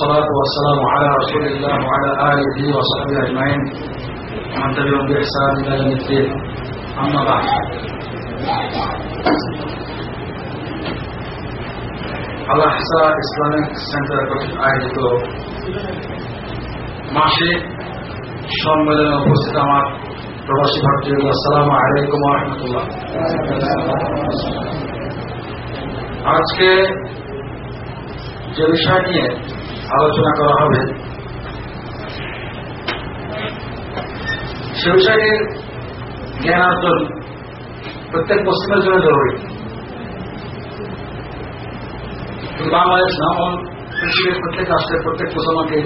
والصلاة والسلام على رسول الله وعلى آله وصحبه أجمعين ومن تبعهم بإحسان إلى يوم الدين أما بعد আল Ahsa Islamic centre কর্তৃক আয়োজিত মাসিক সম্মেলনে উপস্থিত আমার প্রবাসী ভারতীয় আসসালাম আলাইকুম রহমতুল্লাহ আজকে যে বিষয় নিয়ে আলোচনা করা হবে। সে বিষয়টির জ্ঞান অর্জন প্রত্যেক মুসলিমের জন্য জরুরি। বাংলাদেশ নামন পৃথিবীর প্রত্যেক রাষ্ট্রের প্রত্যেক মুসলমানকে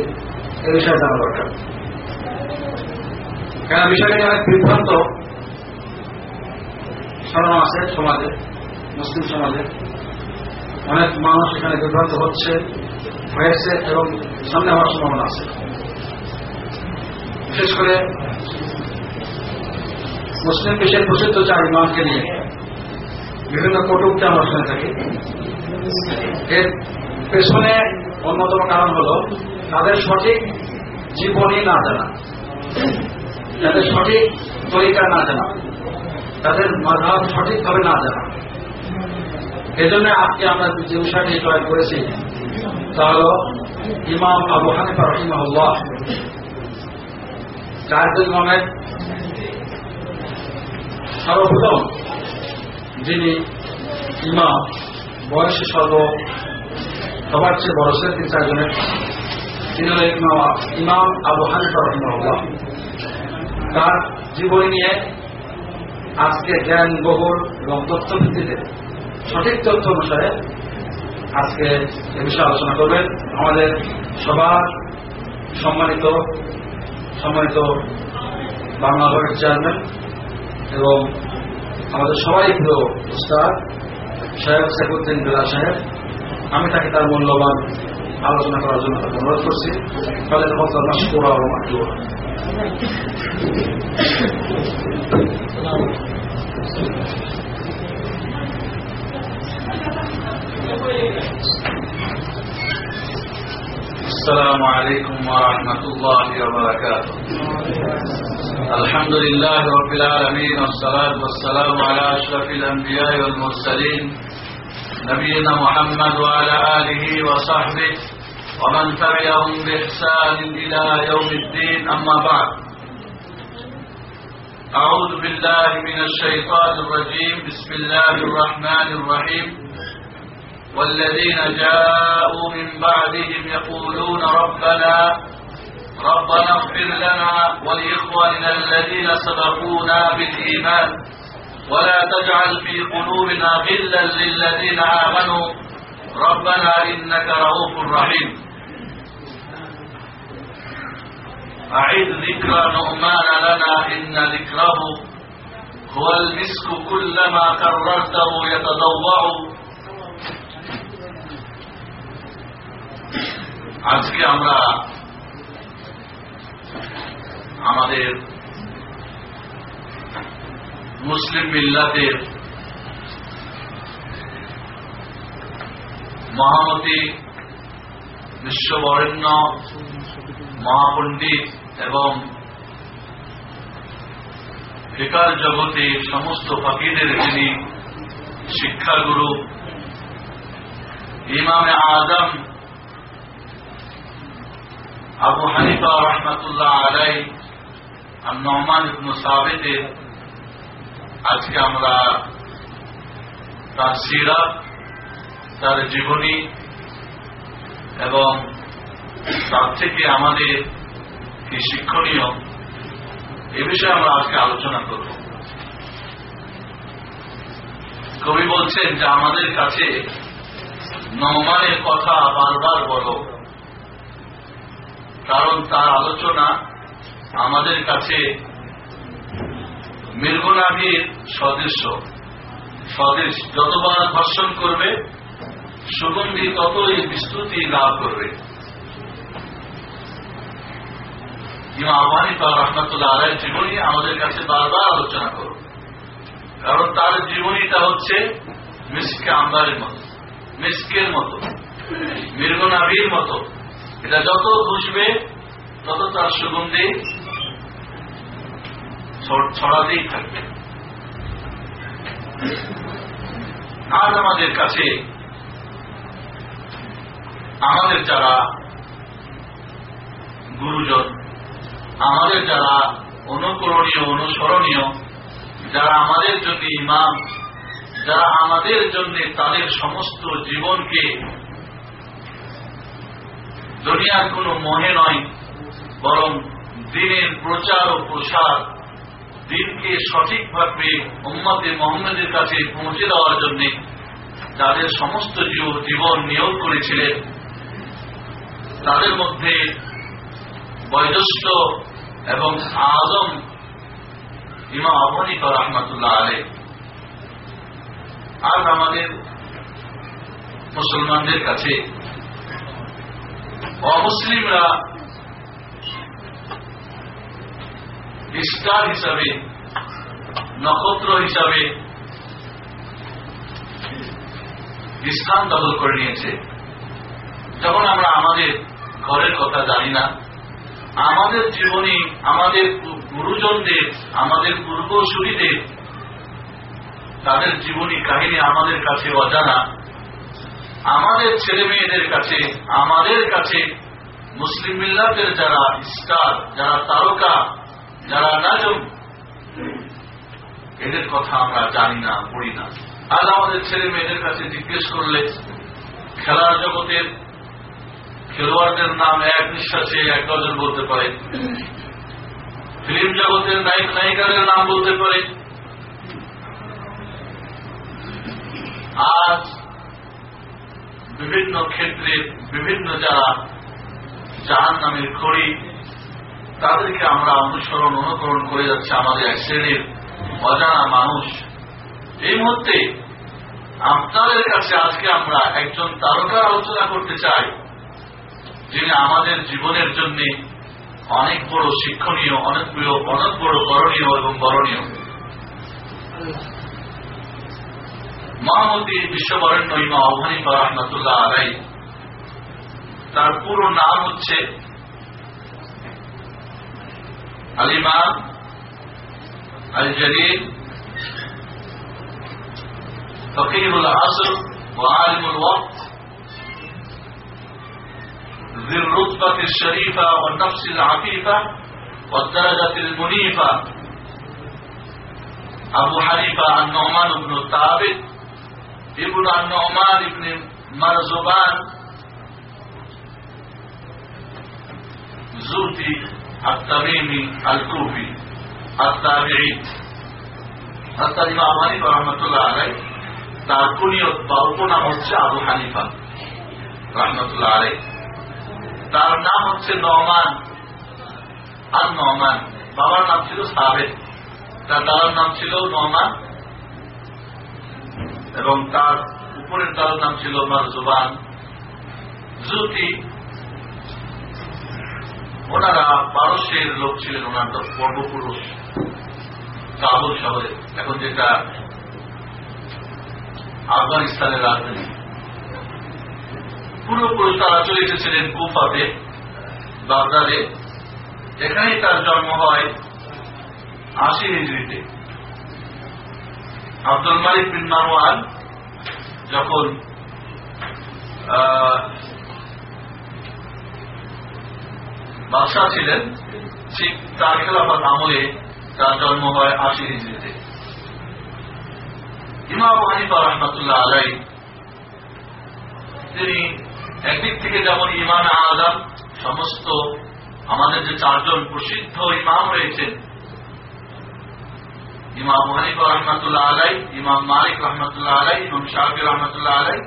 এ বিষয়ে জানা দরকার। কেন বিষয়টি অনেক বিভ্রান্ত স্মরণ আছে সমাজে, মুসলিম সমাজে। অনেক মানুষ এখানে বিভ্রান্ত হচ্ছে। হয়েছে এবং সামনে হওয়ার সম্ভাবনা আছে। বিশেষ করে মুসলিম বিশ্বের প্রসিদ্ধ চার ইমামকে নিয়ে বিভিন্ন কটুক্তি আমরা শুনে থাকি। এর পেছনে অন্যতম কারণ হল তাদের সঠিক জীবনী না জানা। তাদের সঠিক তরিকা না জানা। তাদের মাধাব সঠিকভাবে না জানা। এজন্য আজকে আমরা যে বিষয়টি জয় করেছি তা ইমাম আবু হানিফা রহিমাহুল্লাহ। চারজন ইমামের সর্বপ্রথম যিনি ইমাম, বয়সে সর্ব সবার চেয়ে বড় ছিলেন তিন চারজনের। তিনি হলেন ইমাম আবু হানিফা রহিমাহুল্লাহ। তার জীবনী নিয়ে আজকে জ্ঞান বহুল এবং তথ্য ভিত্তিতে সঠিক তথ্য অনুসারে আজকে এ বিষয়ে আলোচনা করবেন। আমাদের সবার সম্মানিত সম্মানিত বাংলা ভোটের চেয়ারম্যান এবং আমাদের সবাই প্রিয় উস্তাদ সাহেব সাইফুদ্দিন বেলা সাহেব। আমি তাকে তার মূল্যবান আলোচনা করার জন্য তাকে অনুরোধ করছি। ফলে তখন মাসকুরা এবং মাকুরা السلام عليكم ورحمة الله وبركاته. الحمد لله رب العالمين والصلاة والسلام على أشرف الأنبياء والمرسلين نبينا محمد وعلى آله وصحبه ومن تبعهم بإحسان إلى يوم الدين أما بعد. أعوذ بالله من الشيطان الرجيم. بسم الله الرحمن الرحيم. والذين جاءوا من بعدهم يقولون ربنا ربنا اغفر لنا ولإخواننا الذين سبقونا بالإيمان. ولا تجعل في قلوبنا غلا للذين آمنوا. ربنا إنك رؤوف رحيم. أعيد ذكر نؤمان لنا إن ذكره هو المسك كلما كررته يتضوع. আজকে আমরা আমাদের মুসলিম মিল্লাতের মহামতি বিশ্ববরেণ্য মহাপণ্ডিত এবং বেকার জগতে সমস্ত ফকিরের যিনি শিক্ষাগুরু, ইমামে আজম আবু হানিফা রহমতুল্লাহ আলাই আর নহমান ইবনু সাবেদের আজকে আমরা তার সিরাত তার জীবনী এবং তার থেকে আমাদের কি শিক্ষণীয় এ বিষয়ে আমরা আজকে আলোচনা করব। কবি বলছেন যে আমাদের কাছে নমানের কথা বারবার বলো। কারণ তার আলোচনা আমাদের কাছে মৃগনাভির সদৃশ্য স্বদেশ। যতবার ধর্ষণ করবে, সুগন্ধি ততই বিস্তুতি লাভ করবে। ইমা আহ্বানি তার রহমতুল্লাহ আলাই জীবনী আমাদের কাছে বারবার আলোচনা করো কারণ তার জীবনীটা হচ্ছে মিসকে আম্বারের মতো, মিসকের মতো মৃগনাভির মতো। এটা যত ঘুষবে তত তার সুগন্ধি ছড়াতেই থাকবে। আজ আমাদের কাছে আমাদের যারা গুরুজন, আমাদের যারা অনুকরণীয়, অনুসরণীয়, যারা আমাদের জন্য ইমাম, যারা আমাদের জন্য তাদের সমস্ত জীবনকে দুনিয়ার কোনো মহে নয়, বরং দিনের প্রচার ও প্রসার দিনকে সঠিকভাবে উম্মতে মোহাম্মদের কাছে পৌঁছে দেওয়ার জন্য যাদের সমস্ত জীবন নিয়োগ করেছিলেন, তাদের মধ্যে বয়োজ্যেষ্ঠ এবং আজম ইমাম আবহানিকা রহমতুল্লাহ আলে আজ আমাদের মুসলমানদের কাছে অমুসলিমরা স্টার হিসাবে, নক্ষত্র হিসাবে ইসলাম দখল করে নিয়েছে। যখন আমরা আমাদের ঘরের কথা জানি না। আমাদের জীবনে, আমাদের গুরুজনদের, আমাদের পূর্বসূরীদের, তাদের জীবনী কাহিনী আমাদের কাছে অজানা। আমাদের ছেলে মেয়েদের কাছে, আমাদের কাছে মুসলিম মিল্লাতের যারা স্টার, যারা তারকা, যারা নাজম, এদের কথা আমরা জানি না, পড়ি না। আজ আমাদের ছেলে মেয়েদের কাছে জিজ্ঞেস করলে, খেলার জগতের খেলোয়াড়দের নাম এক নিঃশ্বাসে এক ডজন বলতে পারে। ফিল্ম জগতের নায়ক, নায়িকাদের নাম বলতে পারে। আজ বিভিন্ন ক্ষেত্রে বিভিন্ন যারা জাহান নামের খড়ি, তাদেরকে আমরা অনুসরণ, অনুকরণ করে যাচ্ছে আমাদের এক শ্রেণির অজানা মানুষ। এই মুহূর্তে আপনাদের কাছে আজকে আমরা একজন তারকার আলোচনা করতে চাই, যিনি আমাদের জীবনের জন্য অনেক বড় শিক্ষণীয় অনেক অনেক বড় করণীয় এবং বরণীয়। মহামতি বিশ্ববরণ্য ইমা আহ্বানিফা রহমতুল্লাহ আলাই তার পুরো নাম হচ্ছে আলিমান আল জলিল فقيه العصر وعالم الوقت ذي الرتبة الشريفة والنفس العفيفة والدرجة المنيفة أبو حنيفة النعمان بن ثابت ابن النعمان بن مرزبان زوتي التميمي الكوفي التابعي অর্থাৎ ইমাম হানিফা রহমতুল্লাহ আলাই তার কুনিয়ত বা উপনাম হচ্ছে আবু হানিফা রহমতুল্লাহ আলাই তার নাম হচ্ছে নমান আর নমান বাবার নাম ছিল সাহেব তার দাদার নাম ছিল নমান এবং তার উপরের দাদার নাম ছিল মারজুবান জুতি ওনারা পারস্যের লোক ছিলেন ওনার পূর্বপুরুষ। কাবুল শহরে এখন যেটা আফগানিস্তানের রাজধানী। পূর্বপুরুষ তারা চলে এসেছিলেন কুফাতে, বাগদাদে। এখানেই তার জন্ম হয়, আশি হিজড়িতে। আব্দুল মালিক বিন মারওয়ান যখন বাদশাহ ছিলেন, ঠিক তার খেলাফত আমলে তার জন্ম হয় আশি হিজড়িতে। ইমাম হানিফা রহমতুল্লাহ আলাই তিনি একদিক থেকে যেমন ইমান আজম সমস্ত আমাদের যে চারজন প্রসিদ্ধ ইমাম রয়েছেন ইমাম হানিফা রহমতুল্লাহ আলাই ইমাম মালিক রহমতুল্লাহ আলাই ইমাম শাহি রহমতুল্লাহ আলাই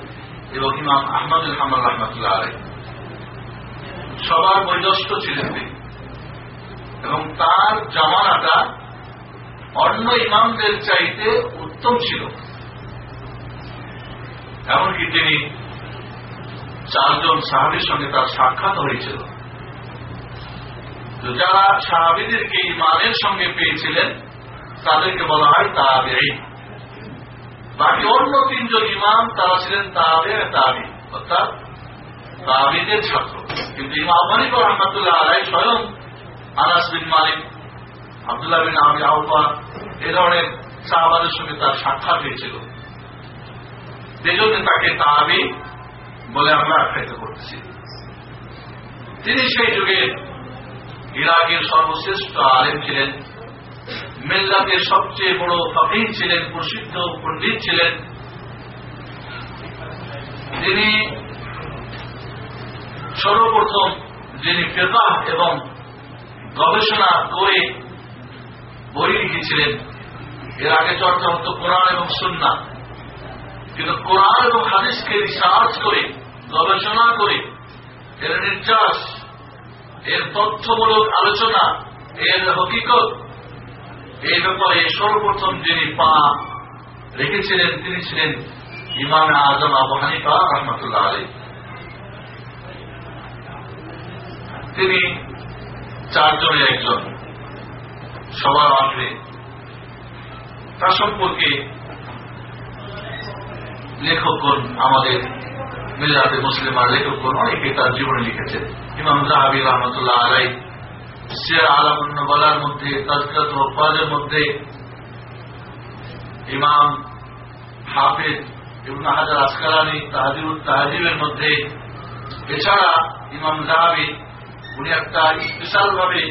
এবং ইমাম আহমদুল হামদ রহমতুল্লাহ আলাই সবার বৈদস্ত ছিলেন তিনি এবং তার জামানাটা অন্য ইমামদের চাইতে উত্তম ছিল। এমনকি তিনি চারজন সাহাবির সঙ্গে তার সাক্ষাৎ হয়েছিল। যারা সাহাবিদেরকে ইমানের সঙ্গে পেয়েছিলেন তাদেরকে বলা হয় তাবেই বাকি অন্য তিনজন ইমাম তারা ছিলেন তাদের তাবি অর্থাৎ তাবিদের ছাত্র। কিন্তু ইমাম মালিক রহমতুল্লাহ আলাই স্বয়ং আনাস বিন মালিক, আবদুল্লাহ বিন আবি আহ্বা এ ধরনের সাহাবাদের সঙ্গে তার সাক্ষাৎ হয়েছিল। সেজন্য তাকে তাবি বলে আমরা আখ্যায়িত করতেছি। তিনি সেই যুগে ইরাকের সর্বশ্রেষ্ঠ আলেম ছিলেন। মেল্লাতের সবচেয়ে বড় ফকির ছিলেন, প্রসিদ্ধ পণ্ডিত ছিলেন। তিনি সর্বপ্রথম যিনি ফেকাহ এবং গবেষণা করে বই লিখেছিলেন এর আগে চর্চা হতো কোরআন এবং সুন্না কিন্তু কোরআন এবং হাদিসকে রিসার্চ করে, গবেষণা করে, এর নির্যাস, এর তথ্যমূলক আলোচনা, এর হকিকত এই ব্যাপারে সর্বপ্রথম যিনি পা রেখেছিলেন, তিনি ছিলেন ইমাম আজম আবু হানিফা রহমতুল্লাহ আলী তিনি চারজনের একজন, সবার আগ্রে তার সম্পর্কে লেখকগণ, আমাদের মিলাদে মুসলিমার লেখকগণ, অনেকে তার জীবনে লিখেছেন। ইমাম জাহাবি রহমতুল্লাহ আলাই সিয়ার আলমুল্লার মধ্যে, তজকত ওফাজের মধ্যে ইমাম হাফিজ ইবন হাজার আসকালানি তাহাজিবুল তাহাজিবের মধ্যে। এছাড়া ইমাম জাহাবি উনি একটা স্পেশাল ভাবে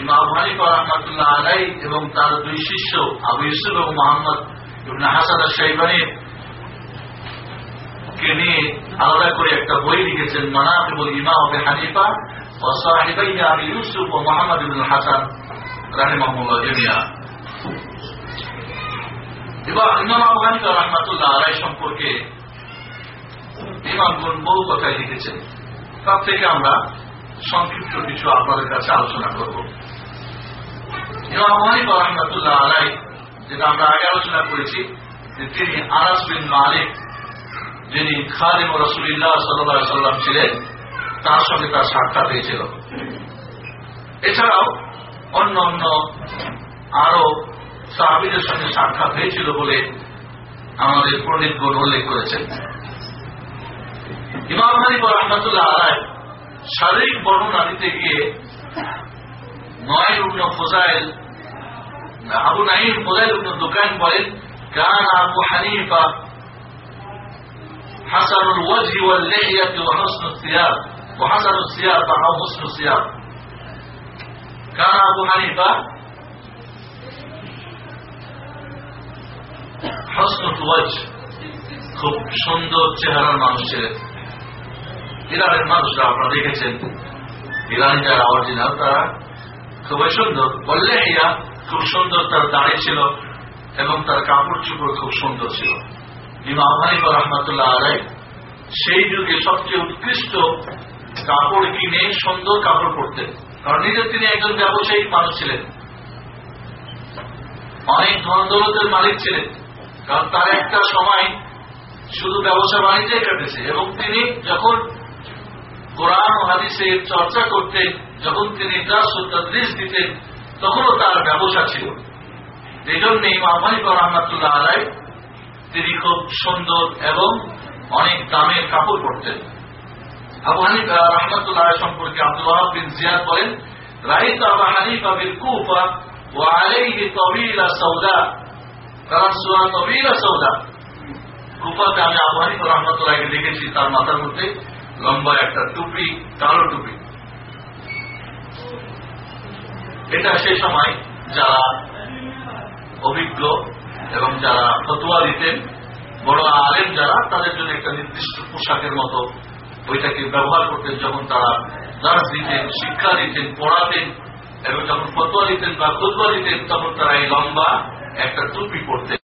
ইমাম হানিফা রহমতুল্লাহ আলাই এবং তার দুই শিষ্য, আবু ইউসুফ এবং মোহাম্মদ ইবন হাসান শাইবানির কে নিয়ে আলাদা করে একটা বই লিখেছেন মানাকিবুল ইমাম আবু হানিফা। জমিয়া এবার ইমাম আবু হানিফা রহমাতুল্লাহ আলাই সম্পর্কে বহু কথাই লিখেছেন। তার থেকে আমরা সংক্ষিপ্ত কিছু আপনাদের কাছে আলোচনা করব। ইমাম আবু হানিফা রহমাতুল্লাহ আলাই যেটা আমরা আগে আলোচনা করেছি, যে তিনি আনাস বিন মালিক, যিনি খালিম রসুলিল্লাহ সাল্লাহ সাল্লাম ছিলেন তার সঙ্গে তার সারটা পেয়েছিল এছাড়াও অন্য অন্য আরও সাহাবিদের সঙ্গে সাক্ষাৎ হয়েছিল বলে আমাদের পণ্ডিতগণ উল্লেখ করেছেন। ইমাম হানিফ রহমতুল্লাহ আলায় শারীরিক বর্ণনা দিতে গিয়ে নয় রুগ্ন ফোজাইল, আবু নাইম ফোজাইল রুগ্ন দোকান বলেন, কান আবু হানিফা হাসানুল ওয়াজি ওয়াল লেহিয়াত ওয়া হুসনুল وحسن الثياب أو حسن الثياب كان أبو حنيفة حسن الوجه খুব সুন্দর চেহারার মানুষ ছিলেন ইরানের মানুষরা আপনারা দেখেছেন ইরানি যারা অরিজিনাল তারা খুবই সুন্দর বললে ইয়া খুব সুন্দর তার দাঁড়িয়ে ছিল এবং তার কাপড় চুপড় খুব সুন্দর ছিল ইমাম হানিফা রহমতুল্লাহ আলাই সেই যুগে সবচেয়ে উৎকৃষ্ট কাপড় কিনে সুন্দর কাপড় পরতেন। কারণ নিজে তিনি একজন ব্যবসায়িক মানুষ ছিলেন। অনেক ধন দৌলতের মালিক ছিলেন। কারণ তার একটা সময় শুধু ব্যবসা বাণিজ্যে কেটেছে এবং তিনি যখন কোরআন হাদিসের চর্চা করতেন, যখন তিনি তার সুদ্রিস দিতেন, তখনও তার ব্যবসা ছিল। এই জন্য ইমাম হানিফা রহমতুল্লাহ আলাই তিনি খুব সুন্দর এবং অনেক দামের কাপড় পরতেন। দেখেছি, তার মাথার মধ্যে লম্বা একটা টুপি, কালো টুপি। এটা সেই সময় যারা অভিজ্ঞ এবং যারা ফতুয়া দিতেন, বড় আলেম যারা, তাদের জন্য একটা নির্দিষ্ট পোশাকের মতো ওইটাকে ব্যবহার করতেন যখন তারা দাস দিতেন শিক্ষা দিতেন পড়াতেন, এবং যখন ফতুয়া দিতেন বা খুদবা দিতেন তখন তারা এই লম্বা একটা টুপি পড়তেন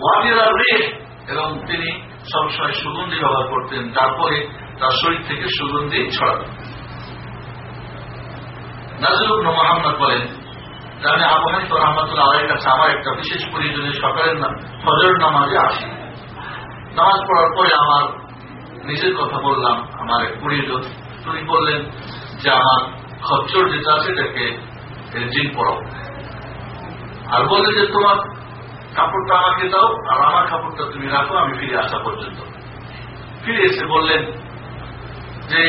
ওয়াদিরা রেখ এবং তিনি সবসময় সুগন্ধি ব্যবহার করতেন, তারপরে তার শরীর থেকে সুগন্ধি ছড়াতেন। নাজরুল মোহাম্মদ বলেন আমি আবু হানিফা রহমতুল্লাহ আলের কাছে আমার একটা বিশেষ প্রয়োজনে সকালের ফজর নামাজে আসি। নামাজ পড়ার পরে আমার নিজের কথা বললাম, আমার এক প্রয়োজন তিনি বললেন যে, আমার খচ্চর যেটা আছে, এটাকে জিন পড়াও আর বললেন যে, তোমার কাপড়টা আমাকে দাও, আর আমার কাপড়টা তুমি রাখো, আমি ফিরে আসা পর্যন্ত। ফিরে এসে বললেন যে,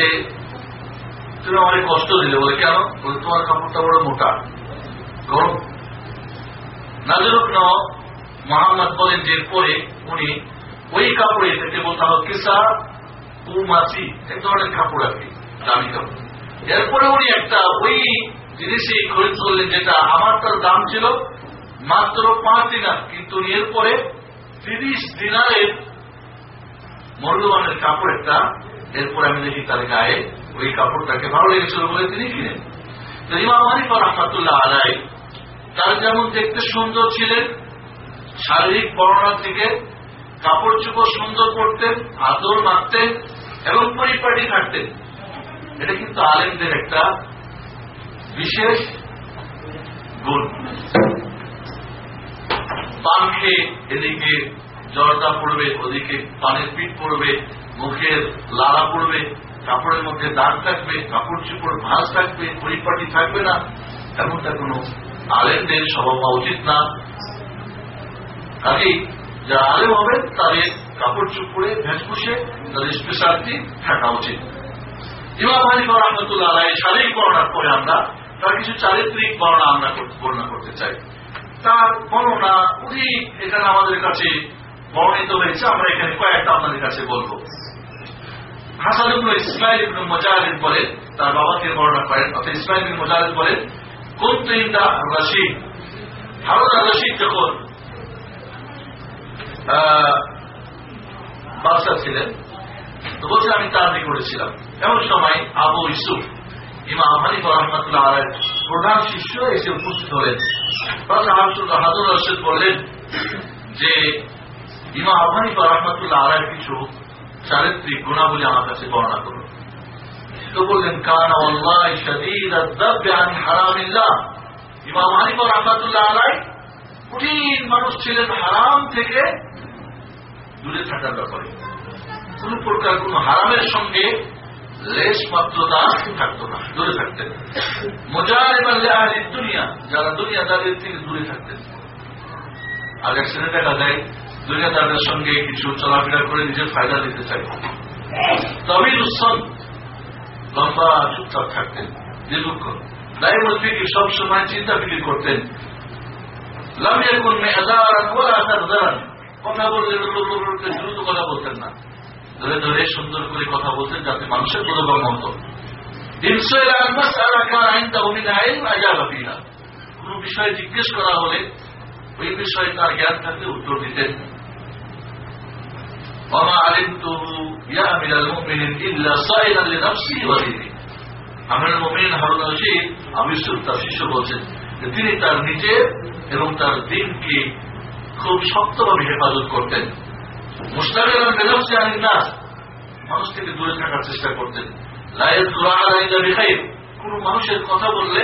তুমি অনেক কষ্ট দিলে। বলে, কেন? বলে তোমার কাপড়টা বড় মোটা, গরম। নাজরুক মোহাম্মদ বলেন যে পরে উনি ওই কাপড়ে থেকে বলতে হবে কিসা উমাসি এক ধরনের কাপড় কি, দামি কাপড়। এরপরে উনি একটা ওই জিনিসই খরিদ করলেন যেটা আমার তার দাম ছিল মাত্র পাঁচ দিনার। কিন্তু এরপরে তিরিশ দিনারের মূল্যবানের কাপড় একটা, এরপরে আমি দেখি তার গায়ে ওই কাপড়টাকে ভালো লেগেছিল বলে তিনি কিনেন। ইমাম হানিফা রহমাতুল্লাহ আলাই তার যেমন দেখতে সুন্দর ছিলেন, শারীরিক বর্ণনা থেকে কাপড় চোপড় সুন্দর করতেন আদর মারতেন এবং পরিপাটি থাকতেন এটা কিন্তু আলেমদের একটা বিশেষ গুণ। পান এদিকে, জর্দা পড়বে, ওদিকে পানের পিঠ পড়বে মুখের লালা পড়বে, কাপড়ের মধ্যে দাগ থাকবে, কাপড় চোপড় ভাঁজ থাকবে, পরিপাটি থাকবে না। এমনটা কোনো আলেমদের স্বভাব উচিত না। কাজেই যারা আলেম হবেন, তাদের কাপড় চোপড়ে ভেসভুষে তাদের স্পেশালিটি থাকা উচিত। ইমাম রহমতুল্লাহ আলাই শারীরিক বর্ণার পরে আমরা তার কিছু চারিত্রিক বর্ণনা আমরা বর্ণনা করতে চাই। তার বর্ণনা উনি এখানে আমাদের কাছে বর্ণিত হয়েছে, আমরা এখানে কয়েকটা আপনাদের কাছে বলব। হাসান ইসমাইল মুজাহিদ তার বাবাকে বর্ণনা করেন, অর্থাৎ ইসমাইল মুজাহিদ রশিদ হারুন রশিদ যখন বাদশা ছিলেন। তো বলছে আমি তার করেছিলাম এমন সময় আবু ইসুফ ইমাম হানিফ রহমতুল্লাহ আলের প্রধান শিষ্য এসে উপস্থিত হলেন। হাজুর রশিদ বললেন যে, ইমাম হানিফ রহমতুল্লাহ আলের কিছু চারিত্রিক গুণাবলী আমার কাছে বর্ণনা করুন। তো বললেন, কান হারামিল্লাহ। ইমাম হানিফ রহমতুল্লাহ আলাই কঠিন মানুষ ছিলেন, হারাম থেকে দূরে থাকার ব্যাপারে। কোন প্রকার কোন হারামের সঙ্গে লেশ মাত্রতা থাকতো না, দূরে থাকতেন। মজার এবং দুনিয়া, যারা দুনিয়াদারের থেকে দূরে থাকতেন। আগের শ্রেণি দেখা যায়, দুনিয়াদারদের সঙ্গে কিছু চলাফেরা করে নিজের ফায়দা দিতে চাই তবে উৎসব লম্বা চুপচাপ থাকতেন, দীর্ঘক্ষণ। দায় বলতে কি সবসময় চিন্তা ফিকির করতেন লামিয়া কোন মেয়াদার কথা বললে দ্রুত কথা বলতেন না। ধরে ধরে সুন্দর করে কথা বলতেন যাতে মানুষের বোধগম্য হতো। কোন বিষয়ে জিজ্ঞেস করা হলে ওই বিষয়ে তার জ্ঞান থাকলে উত্তর দিতেন। তিনি তার নিজের এবং তার দিনকে খুব শক্তভাবে হেফাজত করতেন মুস্তাকের বেদবসে আনি না মানুষ থেকে দূরে থাকার চেষ্টা করতেন লাইয়ের কোন মানুষের কথা বললে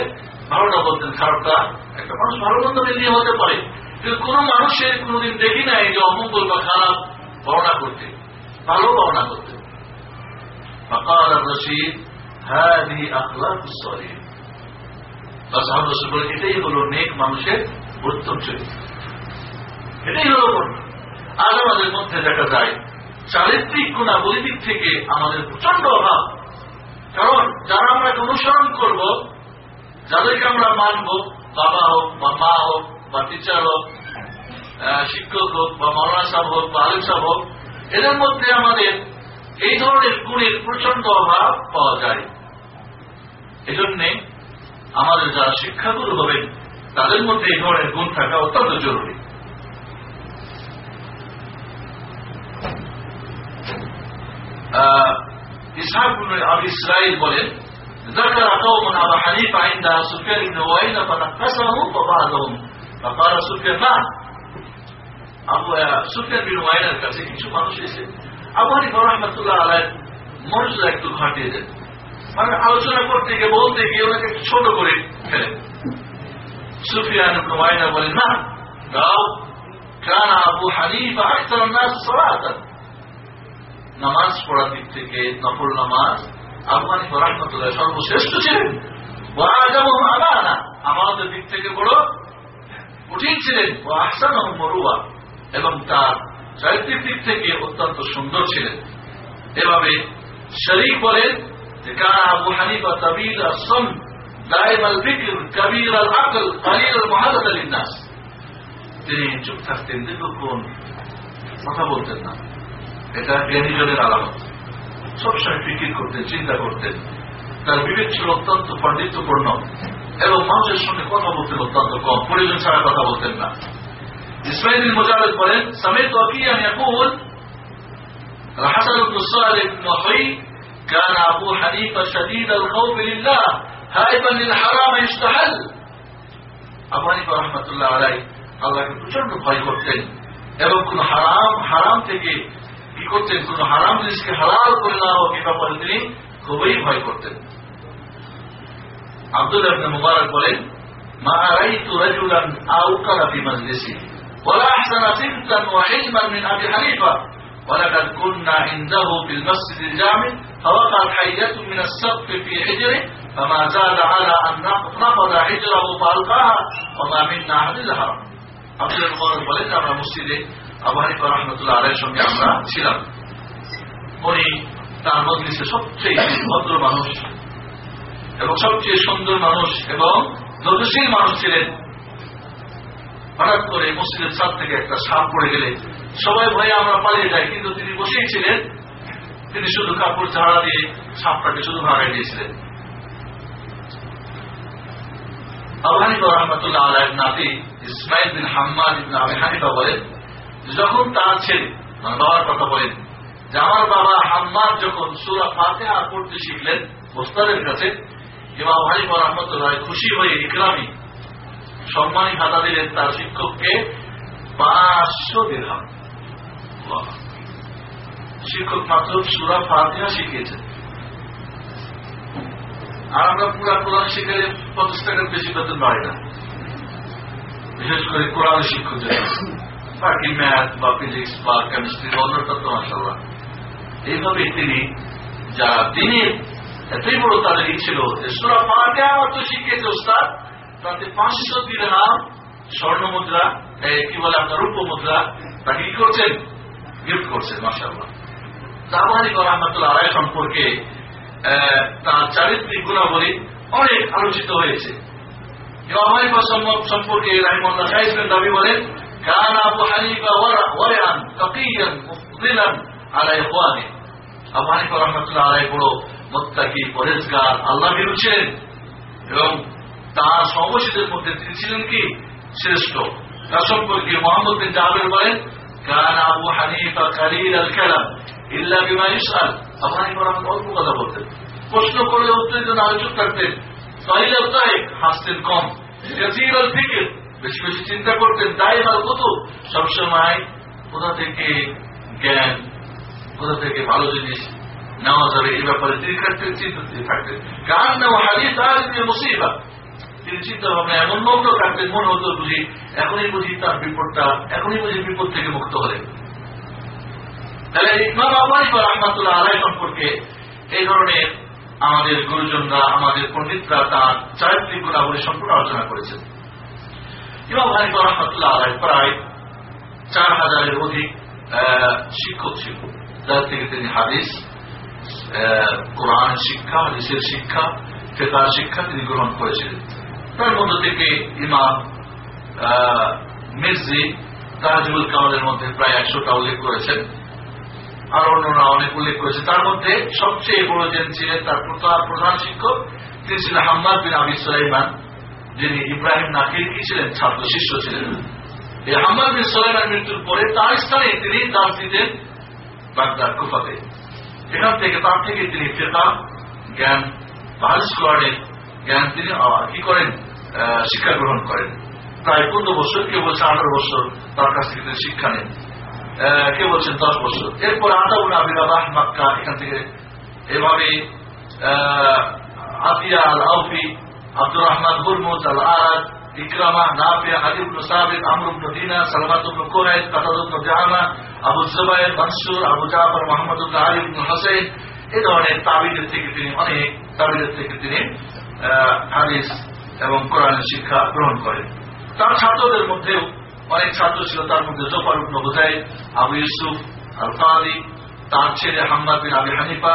ভালোটা বলতেন খারাপটা একটা মানুষ ভালো মন্দ নিয়ে হতে পারে কিন্তু কোন মানুষের কোনদিন দেখি নাই যে অমঙ্গল বা খারাপ বর্ণনা করতে ভালো বর্ণনা করতে فقال الرشيد هذه اخلاق الصالحين সাহাব রসুল বলে এটাই হলো নেক মানুষের উত্তম চরিত্র এটাই হলো আজ আমাদের মধ্যে দেখা যায়, চারিত্রিক গুণাবলী দিক থেকে আমাদের প্রচণ্ড অভাব। কারণ যারা আমরা অনুসরণ করব, যাদেরকে আমরা মানব, বাবা হোক বা মা হোক বা টিচার হোক শিক্ষক হোক বা মৌলানা সাহেব হোক বা আলিম সাহেব হোক, এদের মধ্যে আমাদের এই ধরনের গুণের প্রচণ্ড অভাব পাওয়া যায়। এজন্যে আমাদের যারা শিক্ষাগুরু হবেন, তাদের মধ্যে এই ধরনের গুণ থাকা অত্যন্ত জরুরি। ইসহাক আবু ইসরাইল বলেন ذكر قوم أبا حنيفة عند سفيان بن عيينة فنقصه فبعضهم فقال سفيان ما আবু সুফিয়ান বিন ওয়াইনের কাছে কিছু মানুষ এসে আবু হানিফা রহমতুল্লাহ আলাইয়ের মর্যাদা একটু ঘাটিয়ে দেন মানে আলোচনা করতে গিয়ে বলতে গিয়ে ওনাকে একটু ছোট করে ফেলেন সুফিয়ান ইবনে ওয়াইনা বলেন না গাও কান আবু হানিফা আকতার নাস সালাতান নামাজ পড়ার দিক থেকে নফল নামাজ হানিফা রহমতুল্লাহ সর্বশ্রেষ্ঠ ছিলেন। আমাদের দিক থেকে বড় কঠিন ছিলেন। ও আহসান মরুয়া। এবং তার চারিত্রিক দিক থেকে অত্যন্ত সুন্দর ছিলেন। এভাবে শরীফ বলেন যে, কানা আবু হানিফা তাবিল আসম তিনি চুপ থাকতেন, দীর্ঘক্ষণ কথা বলতেন না। এটা জ্ঞানীজনের আলামত সবসময় ফিকির করতেন চিন্তা করতেন তার বিবেক ছিল অত্যন্ত পাণ্ডিত্যপূর্ণ এবং মানুষের সঙ্গে কথা বলতেন অত্যন্ত কম প্রয়োজন ছাড়া কথা বলতেন না ইসমাইল মুজাহিদ বলেন সমেত অকিয়ান ইয়াকুল الحسن بن صالح بن وحي كان أبو حنيفة شديد الخوف لله هائبا للحرام يستحل আবু হানিফা রহমতুল্লাহ আলাই আল্লাহকে প্রচন্ড ভয় করতেন এবং কোন হারাম হারাম থেকে কি করতেন কোন হারাম জিনিসকে হালাল করে না হোক এ ব্যাপারে তিনি খুবই ভয় করতেন আব্দুল আবনে মুবারক বলেন মা রাইতু রাজুলান আউকারা ফি মাজলিসি ولا احسن سمتا وعلما من ابي حنيفه ولقد كنا عنده في المسجد الجامع فوقعت حية من السقف في حجره فما زاد على ان نقض حجره فالقاها وما منا احد الحرم আব্দুল মুবারক বলেন যে আমরা মসজিদে আবু হানিফা রহমতুল্লাহ আলাইহির সঙ্গে আমরা ছিলাম। উনি তার মজলিসে সবচেয়ে ভদ্র মানুষ এবং সবচেয়ে সুন্দর মানুষ এবং ধৈর্যশীল মানুষ ছিলেন। হঠাৎ করে মসজিদের ছাদ থেকে একটা সাপ পড়ে গেলে। সবাই ভয়ে আমরা পালিয়ে যাই, কিন্তু তিনি বসেই ছিলেন। তিনি শুধু কাপড় ঝাড়া দিয়ে সাপটাকে শুধু ভাড়াই দিয়েছিলেন। আবহানিফা রহমতুল্লাহ আলাহ নাতি ইসমাইল বিন হাম্মাদ ইবিন হানিফা বলেন যখন তার ছেলে বাবার কথা বলেন। যে আমার বাবা হাম্মাদ যখন সুরা ফাতেহা পড়তে শিখলেন মোস্তাদের কাছে, ইমাম হানিফা রহমতুল্লাহ খুশি হয়ে ইকরামি সম্মানী খাতা দিলেন তার শিক্ষককে, পাঁচশো দিরহাম। শিক্ষক মাত্র সুরা ফাতিহা শিখিয়েছেন। আর আমরা পুরা কোরআন শিখে পঞ্চাশ টাকার বেশি বেতন পাই না। বিশেষ করে কোরআন শিক্ষক বাকি ম্যাথ বা ফিজিক্স বা কেমিস্ট্রি অন্য তত্ত্ব মাসাল্লাহ এইভাবে তিনি যারা দিনের এতই বড় তাদের ই ছিল যে সুরা ফাতিহা মাত্র শিখিয়েছে ওস্তাদ তাতে পাঁচশো দিরহাম স্বর্ণ মুদ্রা কি বলে আপনার, রূপ মুদ্রা। তাকে কি করছেন? গিফট করছেন মাসাল্লাহ তাবাহারি রহমতুল্লাহ আলাই সম্পর্কে তার চারিত্রিক গুণাবলী অনেক আলোচিত হয়েছে। সম্পর্কে রাহিমুল্লাহ সাহিবেন দাবি বলেন কান আবু হানিফা ওয়ারান তাকিয়ান মুফদিলান আলাই ইখওয়ানি আবু হানিফা রহমতুল্লাহ আলাই বড় মুত্তাকি পরেজগার আল্লাহ ভীরু ছিলেন এবং তার সমবসীদের মধ্যে তিনি ছিলেন কি? শ্রেষ্ঠ। তার সম্পর্কে মোহাম্মদ বিন জাহাবের কান আবু হানিফা কালিল আল কালাম ইল্লা বিমা ইসআল। আবু হানিফা অল্প কথা বলতেন। প্রশ্ন করলে উত্তর দিতে না চুপ থাকতেন। সাহিল হাসতেন কম। আল ফিকির। বেশি বেশি চিন্তা করতেন দাইম আল কত সবসময় কোথা থেকে জ্ঞান, কোথা থেকে ভালো জিনিস নেওয়া যাবে এই ব্যাপারে তিনি থাকতেন চিন্তা থাকতেন। কান নেওয়া হাদিস আর মুসিবা, তিনি চিন্তা ভাবনা এমন মগ্ন থাকতেন, মনে হতো বুঝি এখনই বুঝি তার বিপদটা, এখনই বুঝি বিপদ থেকে মুক্ত হলেন। তাহলে ইমাম আবাই বা রহমাতুল্লাহ আলাই সম্পর্কে এই ধরনের আমাদের গুরুজনরা, আমাদের পণ্ডিতরা তার চারিত্রিক গুণাবলী সম্পূর্ণ আলোচনা করেছেন। ইমাম হানিফা রহমাতুল্লাহ আলাই প্রায় চার হাজারের অধিক শিক্ষক ছিল। যার থেকে তিনি হাদিস কোরআন শিক্ষা, হাদিসের শিক্ষা ফেতার শিক্ষা তিনি গ্রহণ করেছিলেন। তার মধ্য থেকে ইমাম মির্জি তাহাজুল কামালের মধ্যে প্রায় একশোটা উল্লেখ করেছেন। আর অন্যরা অনেক উল্লেখ করেছে তার মধ্যে সবচেয়ে বড় যে ছিলেন তার প্রধান শিক্ষক তিনি ছিলেন হাম্মাদ বিন আবি সুলাইমান। যিনি ইব্রাহিম নাকির কি ছিলেন? ছাত্র শিষ্য ছিলেন। এই হাম্মাদ বিন সুলাইমান মৃত্যুর পরে তার স্থানে তিনি দাস দিতেন বাগদার কুফাতে। এখান থেকে তার থেকে তিনি ফেতা জ্ঞান বাহাল স্কোয়াডের জ্ঞান তিনি কি করেন? শিক্ষা গ্রহণ করেন। প্রায় পনেরো বছর, কেউ বলছে আঠারো বছর তার কাছ থেকে তিনি শিক্ষা নেন। কেউ বলছেন দশ বছর। এরপর আতাউল আবিদাবাহ মাক্কা এখান থেকে এভাবে Atiyya al Awfi Abdur Rahman Hurmuz al Araj Ikrima, Nafi Hajibul সাবিদ আমরুবন দিনা সালমাতুবন কোরাইদ কাতাদুবন জাহানা আবু জুবাইর, মনসুর, আবু জাফর মোহাম্মদুল্লাহ আলিবুল হোসেন এই ধরনের তাবিদের থেকে তিনি অনেক তাবিদের থেকে তিনি হাদিস এবং কোরআনের শিক্ষা গ্রহণ করেন। তার ছাত্রদের মধ্যেও অনেক ছাত্র ছিল, তার মধ্যে জোফার উবন আবু ইউসুফ আল কাদি তার ছেলে হাম্মাদ বিন আবি হানিফা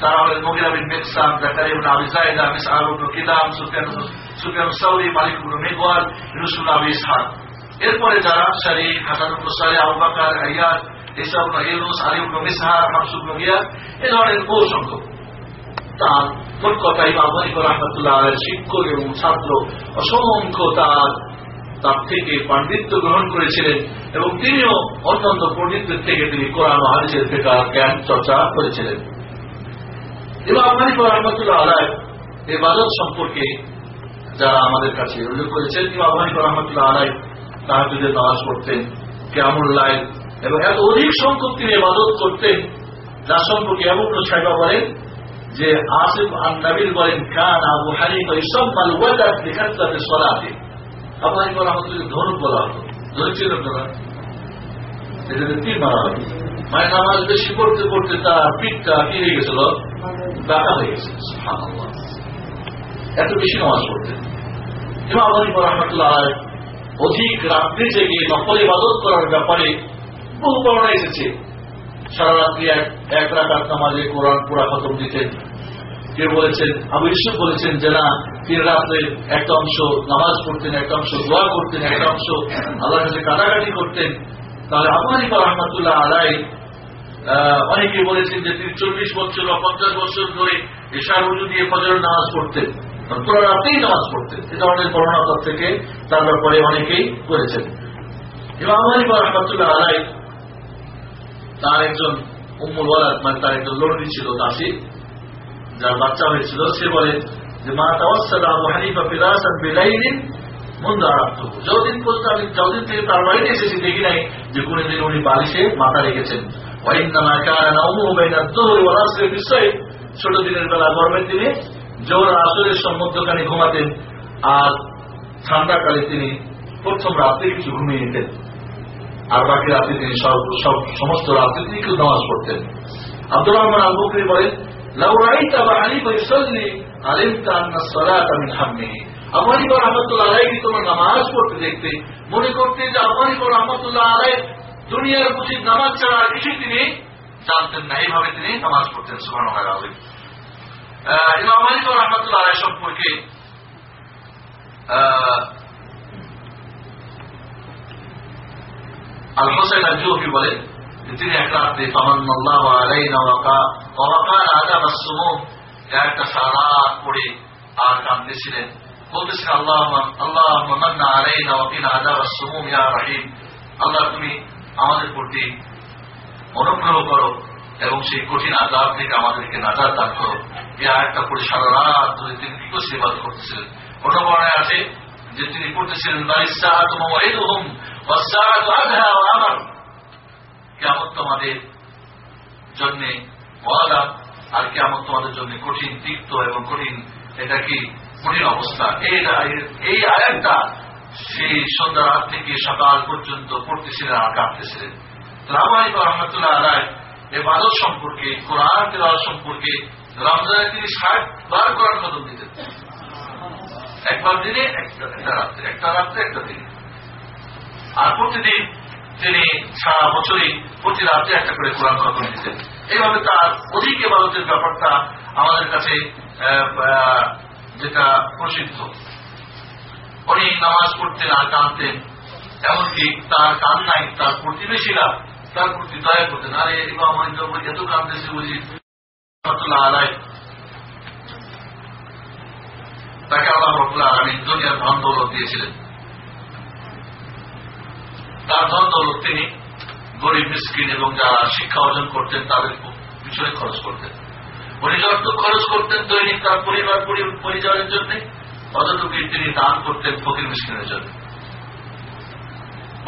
তারা হলেন মেকসাম আবি সুফিয়ান সুফিয়ান মালিক আবি ইসহাক। এরপরে যারা হাসান আবু ইউনুস মিসহার এ ধরনের বহু সংখ্যক তার মোট কথা ইমাম শিক্ষক এবং ছাত্র অসংখ্য তার তার থেকে পাণ্ডিত্য গ্রহণ করেছিলেন এবং তিনিও অত্যন্ত পণ্ডিতদের থেকে তিনি কোরআন হাদিসের ফেকার জ্ঞান চর্চা করেছিলেন। ইমাম এবাদত সম্পর্কে যারা আমাদের কাছে করেছেন রহমতুল্লাহ পড়তেন কেমুল্লাহ এবং এত অধিক তিনি এবাদত করতেন সম্পর্কে এমন সাহেবা বলেন যে আসিফ আন নাবিল বলেন খান আবু হানিফা সলাতে। আবু হানিফা রহমতুল্লাহ ধনুক বলা হতো, ধনুক তীর মারা হতো। মায়ের নামাজ বেশি পড়তে পড়তে তার পিঠটা কি হয়ে গেছিল? ডাকা হয়ে গেছে। এত বেশি নামাজ পড়তেন ইমাম রহমতুল্লাহ অধিক রাত্রি জেগে নকল ইবাদত করার ব্যাপারে বহু বর্ণনা এসেছে। সারা রাত্রি এক রাকাত নামাজে কোরআন পুরা খতম দিতেন। কেউ বলেছেন? আবু ইসুফ বলেছেন যে না, তিন রাত্রে একটা অংশ নামাজ পড়তেন, একটা অংশ দোয়া করতেন, একটা অংশ আল্লাহর কাছে কাটাকাটি করতেন। তাহলে আবু হানিফা রহমতুল্লাহ আলাই অনেকে বলেছেন যে তিনি চল্লিশ বছর বা পঞ্চাশ বছর ধরে এশার উজু দিয়ে ফজরের নামাজ পড়তেন। পুরো রাতেই নামাজ পড়তেন। এ ধরনের বর্ণনা তার থেকে তার ব্যাপারে অনেকেই করেছেন। এবং আবু হানিফা রহমতুল্লাহ আলাই, তার একজন উম্মুল ওয়ালাদ মানে তার একজন লড়ি ছিল, দাসী, যার বাচ্চা হয়েছিল, সে বলে যে, মা তাওয়াসাল আবু হানিফা ফিরাসান বিলাইলিন মন্দ আরাধ্য যতদিন পর্যন্ত আমি যতদিন থেকে তার বাড়িতে এসেছি, দেখি নাই যে কোনদিন উনি বালিশে মাথা রেখেছেন। কানা ছোট দিনের বেলা গরমের দিনে জোর আসরের সম্মধ্যখানে ঘুমাতেন আর ঠান্ডাকালে তিনি প্রথম রাত্রে কিছু ঘুমিয়ে নিতেন। আর বাকি রাত্রে তিনি সমস্ত রাত্রে তিনি কেউ নামাজ পড়তেন। আব্দুর রহমান আল বকরি বলেন, লাউ রাইতা বা আলিমতা আন্না সালাতা মিন হাম্মিহি। আবু হানিফা রাহমাতুল্লাহ আলাইহি, তোমার নামাজ পড়তে দেখতে মনে করতে যে আবু হানিফা রাহমাতুল্লাহ আলাইহি, দুনিয়ার বুঝি নামাজ ছাড়া কিছু তিনি জানতেন না। এইভাবে তিনি নামাজ পড়তেন, সুবহানাল্লাহ আলাইহি ইমাম রাহমাতুল্লাহ আলাইহি সম্পর্কে আল হোসেন বলেন তিনি এক রাত্রে আসসুমুম একটা সারা পড়ে আর কাঁদতেছিলেন বলতেছেন আল্লাহ আল্লাহ মান্না আলাইনা ওয়াকিনা আদাব আসসুমুম ইয়া রহিম। আল্লাহ, তুমি আমাদের প্রতি অনুগ্রহ করো এবং সেই কঠিন আজাব থেকে আমাদেরকে নাজার দান করো। এই আয়াতটা পড়ে সারা রাত ধরে তিনি কি করে সেবা করতেছিলেন। অন্য বর্ণায় আছে যে তিনি করতেছিলেন বালিসাহাত মাওয়াইদুহুম ওয়াসসাআতু আদহা ওয়া আমার। কিয়ামত তোমাদের জন্য ওয়াদা আর কেমন তোমাদের জন্য কঠিন তিক্ত এবং কঠিন। এটা কি কঠিন অবস্থা এই এই আয়াতটা সেই সন্ধ্যা রাত থেকে সকাল পর্যন্ত পড়তেছিলেন আর কাঁদতেছিলেন। রামায়ণ রহমতুল্লাহ আলায় এ বাদল সম্পর্কে, কোরআন তেলাওয়াত সম্পর্কে রমজানে তিনি ষাট বার কোরআন খতম দিতেন। একবার দিনে, একটা রাত্রে একটা রাত্রে, একটা দিনে। আর প্রতিদিন তিনি সারা বছরই প্রতি রাত্রে একটা করে কোরআন খতম দিতেন। এইভাবে তার অধিক এবাদতের ব্যাপারটা আমাদের কাছে যেটা প্রসিদ্ধ। উনি নামাজ পড়তেন আর কাঁদতেন। এমনকি তার কান্নায় তার প্রতিবেশীরা তার প্রতি দয়া করতেন। আরে হানিফা বলি এত কাঁদতেছে বুঝি। তাকে আল্লাহ রবুল্লাহ আলমী দুনিয়ার ধন দৌলত দিয়েছিলেন। তার ধন দৌলত তিনি গরিব, মিসকিন এবং যারা শিক্ষা অর্জন করতেন তাদের পিছনে খরচ করতেন। যতটুকু খরচ করতেন দৈনিক তার পরিবার পরি- পরিবারের জন্য। অতটুকুই তিনি দান করতেন ফকির মিসকিনের জন্য।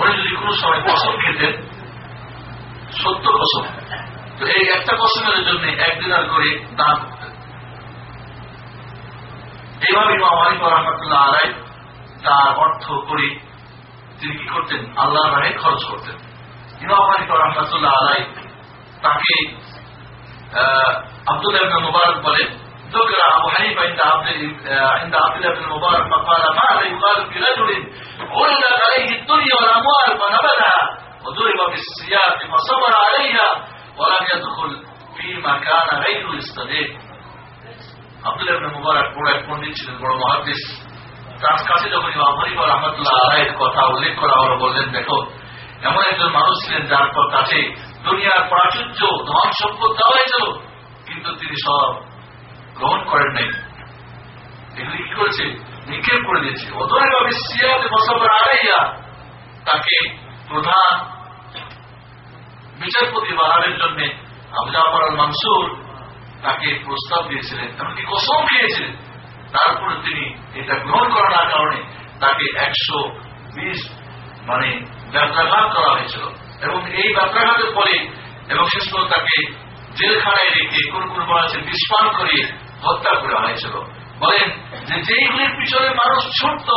উনি যদি কোনো সময় ফসল খেতেন সত্য কসম। তো এই একটা কসমের জন্য একদিন আর করে দান করতেন। এইভাবে ইমাম রহমতুল্লাহ আলাই তার অর্থ করে তিনি কি করতেন? আল্লাহ রাহে খরচ করতেন। ইমাম মালিক রহমতুল্লাহ তাকে আব্দুল্লাহ ইবনে মুবারক বলেন ذكر أبو حنيفة عند عبد عند عبد الله بن المبارك فقال ماذا يقال في رجل غلت عليه الدنيا والأموال فنبذها وضرب بالسياق فصبر عليها ولم يدخل فيما كان غيره يستدعي আব্দুল ইবনে মুবারক বড় এক পণ্ডিত ছিলেন বড় মহাদিস তার কাছে যখন ইমাম হানিফা রহমতুল্লাহ আলাইয়ের কথা উল্লেখ করা হলো বললেন দেখো এমন একজন মানুষ ছিলেন যার পর কাছে দুনিয়ার প্রাচুর্য ধন সম্পদ দেওয়া হয়েছিল কিন্তু তিনি সব গ্রহণ করেন নাই। এগুলি কি করেছে নিক্ষেপ করে দিয়েছে অতএব আমি সিয়াতে আড়াইয়া তাকে প্রধান বিচারপতি বানানোর জন্য আবু জাফর আল মানসুর তাকে প্রস্তাব দিয়েছিলেন। এমনকি কসম খেয়েছিলেন। তারপরে তিনি এটা গ্রহণ করার কারণে তাকে একশো বিশ মানে যাত্রাঘাত করা হয়েছিল। এবং এই যাত্রাঘাতের পরে এবং শেষ পর্যন্ত তাকে জেলখানায় রেখে কোন কোন বলেছে বিস্ফান করে হত্যা করা হয়েছিল বলেন যে যেইগুলির পিছনে মানুষ ছুটত,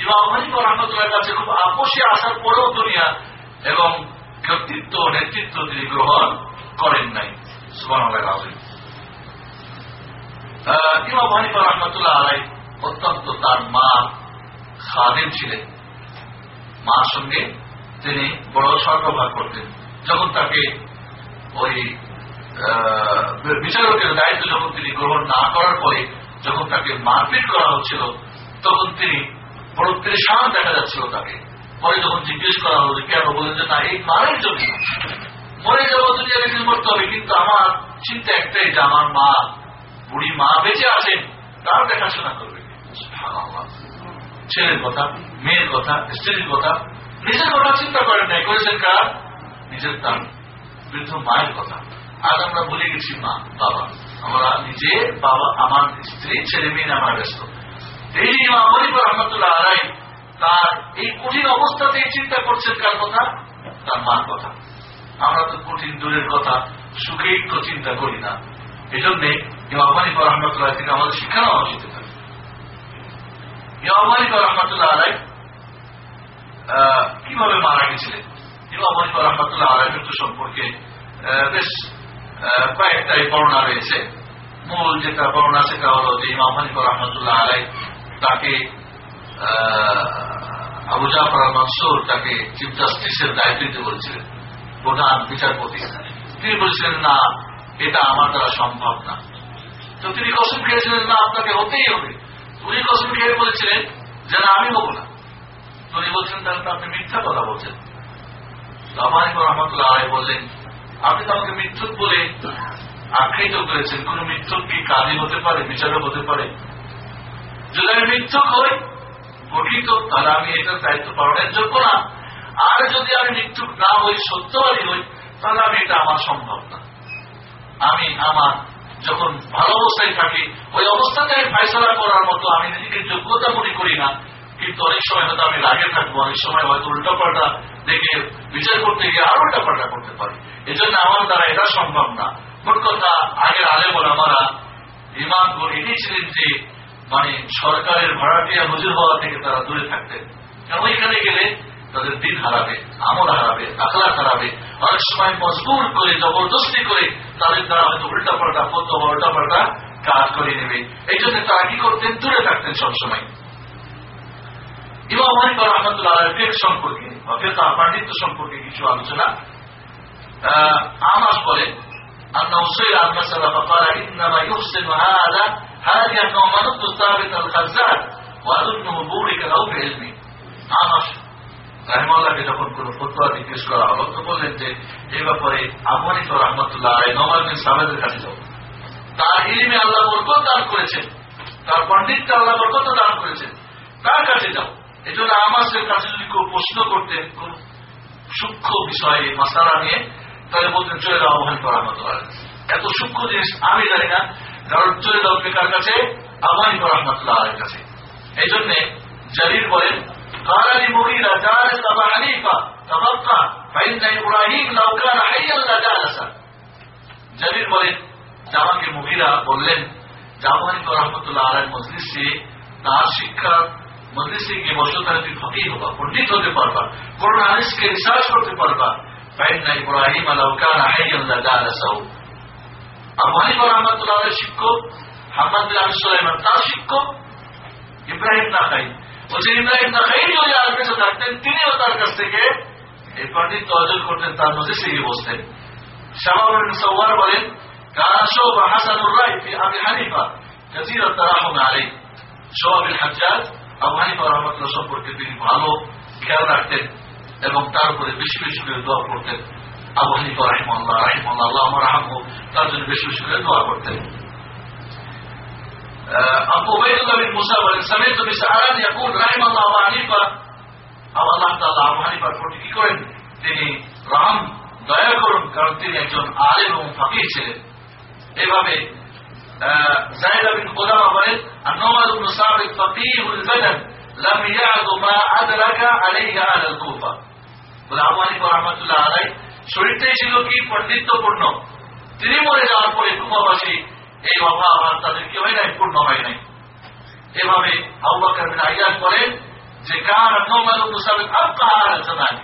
ইমাম হানিফ রহমতুল্লাহ কাছে খুব আপোষে আসার পরেও দুনিয়া এবং কর্তৃত্ব নেতৃত্ব তিনি গ্রহণ করেন নাই। সুবান আলাই অত্যন্ত তার মা খাদেম ছিলেন। মার সঙ্গে তিনি বড় সর্বভাগ করতেন। যখন তাকে ওই বিচারকের দায়িত্ব যখন তিনি গ্রহণ না করার পরে যখন তাকে মারপিট করা হচ্ছিল, তখন তিনি বড় পরেশান দেখা যাচ্ছিল তাকে। পরে যখন জিজ্ঞেস করা হলো কেন? বলেন যে, না, এই মারের জন্য। মরে যাব দুনিয়া কিছু করতে হবে, কিন্তু আমার চিন্তা একটাই যে, আমার মা, বুড়ি মা বেঁচে আছেন, তার দেখাশোনা করবে। ছেলের কথা, মেয়ের কথা, স্ত্রীর কথা, নিজের কথা চিন্তা করেন নাই। করেছেন কার? নিজের তার বৃদ্ধ মায়ের কথা। আজ আমরা ভুলে গেছি, মা, বাবা। আমরা নিজে, বাবা, আমার স্ত্রী, ছেলে মেয়ে আমার ব্যস্ত। এই আমরিপুর রহমতুল্লাহ আলাই তার এই কঠিন অবস্থাতেই চিন্তা করছেন কার কথা? তার মার কথা। আমরা তো কঠিন দূরের কথা, সুখেই তো চিন্তা করি না। এই জন্যে ইমাম মালিক রহমতুল্লাহ থেকে আমাদের শিক্ষা নেওয়া উচিত ইমাম মালিক রহমতুল্লাহ আলাই কীভাবে মারা গেছিলেন? ইমাম মালিক রহমতুল্লাহ আলাই মৃত্যু সম্পর্কে বেশ কয়েকটাই বর্ণনা রয়েছে। মূল যেটা বর্ণনা সেটা হলো যে ইমাম হানিফ রহমতুল্লাহ আলাই তাকে আবু জাফর মনসুর তাকে চিফ জাস্টিসের দায়িত্ব দিতে বলছিলেন, প্রধান বিচারপতি। তিনি বলছিলেন, না, এটা আমার দ্বারা সম্ভব না। তো তিনি কসম খেয়েছিলেন, না, আপনাকে হতেই হবে। উনি কসম খেয়ে বলেছিলেন যে না আমি হব না। উনি বলছেন, তাহলে তো আপনি মিথ্যা কথা বলছেন। আমানিক রহমতুল্লাহ আলাই বললেন আপনি তো আমাকে মৃত্যুক বলে আখ্যায়িত করেছেন। কোন মৃত্যুক কি কাজে হতে পারে, বিচারক হতে পারে? যদি আমি মৃত্যুক হই, গঠিত, তাহলে আমি এটার দায়িত্ব পালনের যোগ্য না। আর যদি আমি মৃত্যুক না হই, সত্যবাদী হই, তাহলে আমি এটা আমার সম্ভব না। আমি আমার যখন ভালো অবস্থায় থাকি, ওই অবস্থাতে আমি ফাইসলা করার মতো আমি নিজেকে যোগ্যতা মনে করি না। কিন্তু অনেক সময় হয়তো আমি রাগে থাকব, অনেক সময় হয়তো উল্টাপাল্টা দেখে বিচার করতে গিয়ে আরও উল্টাপাল্টা করতে পারি। এই জন্য আমার দ্বারা এটা সম্ভব না। মোট কথা, আগের আলে বলে আমরা ইমাম এটি ছিলেন যে মানে সরকারের ভাড়াটিয়া হুজুর হওয়া থেকে তারা দূরে থাকতেন কারণ ওইখানে গেলে? তাদের দিন হারাবে, আমল হারাবে আখলা হারাবে। অনেক সময় মজবুর করে, জবরদস্তি করে তাদের দ্বারা হয়তো উল্টা পাল্টা পদ্ম বা উল্টা পাল্টা কাজ করে নেবে। এই জন্য তারা কি করতেন? দূরে থাকতেন সবসময়। ইমাম হানিফা রহমতুল্লাহ সম্পর্কে, বা ফেকা পাণ্ডিত্য সম্পর্কে কিছু আলোচনা আমাস বলেন أنه سئل عن مسألة فقال إنما يحسن هذا هذه أنه منط ثابت الخزان وأظنه بورك له بعلمه আমাস রাহিমাল্লাহকে যখন কোন ফতুয়া জিজ্ঞেস করা হলো তো বললেন যে এই ব্যাপারে আবহানিত রহমতুল্লাহ আলাই নমাজ বিন সাহেবের কাছে যাও তার ইলিমে আল্লাহ বরকত দান করেছেন তার পণ্ডিতকে আল্লাহ বরকত দান করেছেন তার কাছে যাও এই জন্য আমাদের কাছে যদি কেউ প্রশ্ন করতেন কোন সূক্ষ্ম বিষয়ে মাসালা নিয়ে তাহলে বলতেন চলে যাও আবহানিত রহমতুল্লাহ এত সূক্ষ্ম জিনিস আমি জানি না কারণ চলে যাও বেকার কাছে আবহানিত রহমতুল্লাহ আলের কাছে এই জন্যে জারির বলেন قال لمغيرة جالس أبا حنيفة تبقى فإن إبراهيم لو كان حيا لجالس জাবির বলেন জামাকে মুহিরা বললেন জামানি তো রহমতুল্লাহ আলাই মজলিসে তার শিক্ষার মজলিসে গিয়ে বসে তাহলে তুই ফকি হবা পণ্ডিত হতে পারবা কোন হাদিসকে রিসার্চ করতে পারবা فإن إبراهيم لو كان حيا لجالسه আবু হানিফা রহমতুল্লাহ আলাই শিক্ষক হাম্মাদ বিন আবি সুলাইমান তার শিক্ষক ইব্রাহিম নাখাই বলছে ইব্রাহিম নাখাই যদি আর কাছে থাকতেন তিনিও তার কাছ থেকে এই পণ্ডিত অর্জন করতেন তার মধ্যে গিয়ে বসতেন শাহাব সওয়ার বলেন কারা শোভ হাসানুর রায় ফি আবি হানিফা কাসীর তারাহুম আলাই শোয়াব বিন হাজ্জাজ আবু হানিফা রহমতুল্লাহ সম্পর্কে তিনি ভালো খেয়াল রাখতেন এবং তার উপরে বেশি বেশি করে দোয়া করতেন আবু হানিফা রাহিমাল্লাহ রাহিমাল্লাহ আল্লাহ আমার রাহমু তার জন্য বেশি বেশি করে দোয়া করতেন أبو عبيد الله بن موسى سمعت بسعران يقول رحم الله أبو حنيفة أو الله تعالى আবু হানিফার প্রতি কি করেন তিনি রহম দয়া করুন কারণ তিনি একজন আলেম এবং ফাকির ছিলেন এভাবে জায়দা বিন কোদামা বলেন النعمان بن ثابت فقيه البدن لم يعد ما أدرك عليه أهل الكوفة বলে আবু হানিফা রহমতুল্লাহ আলাই শরীরটাই ছিল কি পণ্ডিত্যপূর্ণ তিনি মরে যাওয়ার পরে কুমাবাসী এই অভাব আর তাদের কি হয় নাই পূর্ণ হয় নাই এভাবে আবু বকর বিন আইয়াস বলেন যে কার নোমান মুসাবিক আবকার জামান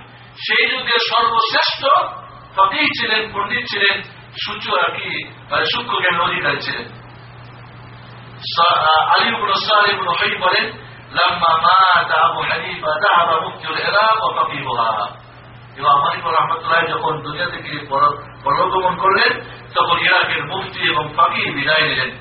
সেই যুগের সর্বশ্রেষ্ঠ ফকিহ ছিলেন পণ্ডিত ছিলেন সূর্য আর কি সূক্ষ্ম জ্ঞান অধিকারী ছিলেন আলী ইবন সাল ইবন হই বলেন لما مات ابو حنيفه ذهب مفتي العراق وفقيهها ইমাম হানিফা রহমতুল্লাহ যখন দুনিয়া থেকে পরগমন করলেন তখন ইরাকের মুফতি এবং ফাকি বিদায় নিলেন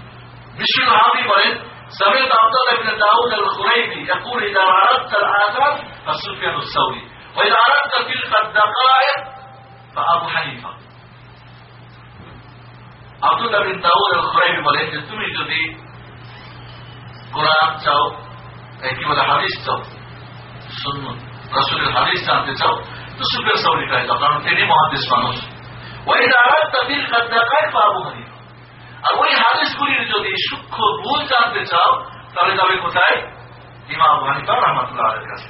বিষ্ণু হাবি বলেন سمعت عبد الله بن داود الخريبي يقول اذا اردت الاثار فسفيان الثوري واذا اردت تلك الدقائق فابو حنيفه আব্দুল্লাহ বিন দাউদ আল খুরাইবি বলেন যে তুমি যদি কোরআন চাও কি বলে হাদিস চাও শূন্য রসুলের হাদিস জানতে চাও তো সুফিয়ান সাউরি কাছে যাও কারণ তিনি মহাদেশ মানুষ ওই দাঁড়ার তাদের খাদ্যাকায় পাবো হানি আর ওই হাদিসগুলির যদি সূক্ষ্ম ভুল জানতে চাও তাহলে যাবে কোথায় ইমাম হানিফা রহমতুল্লাহ আলের কাছে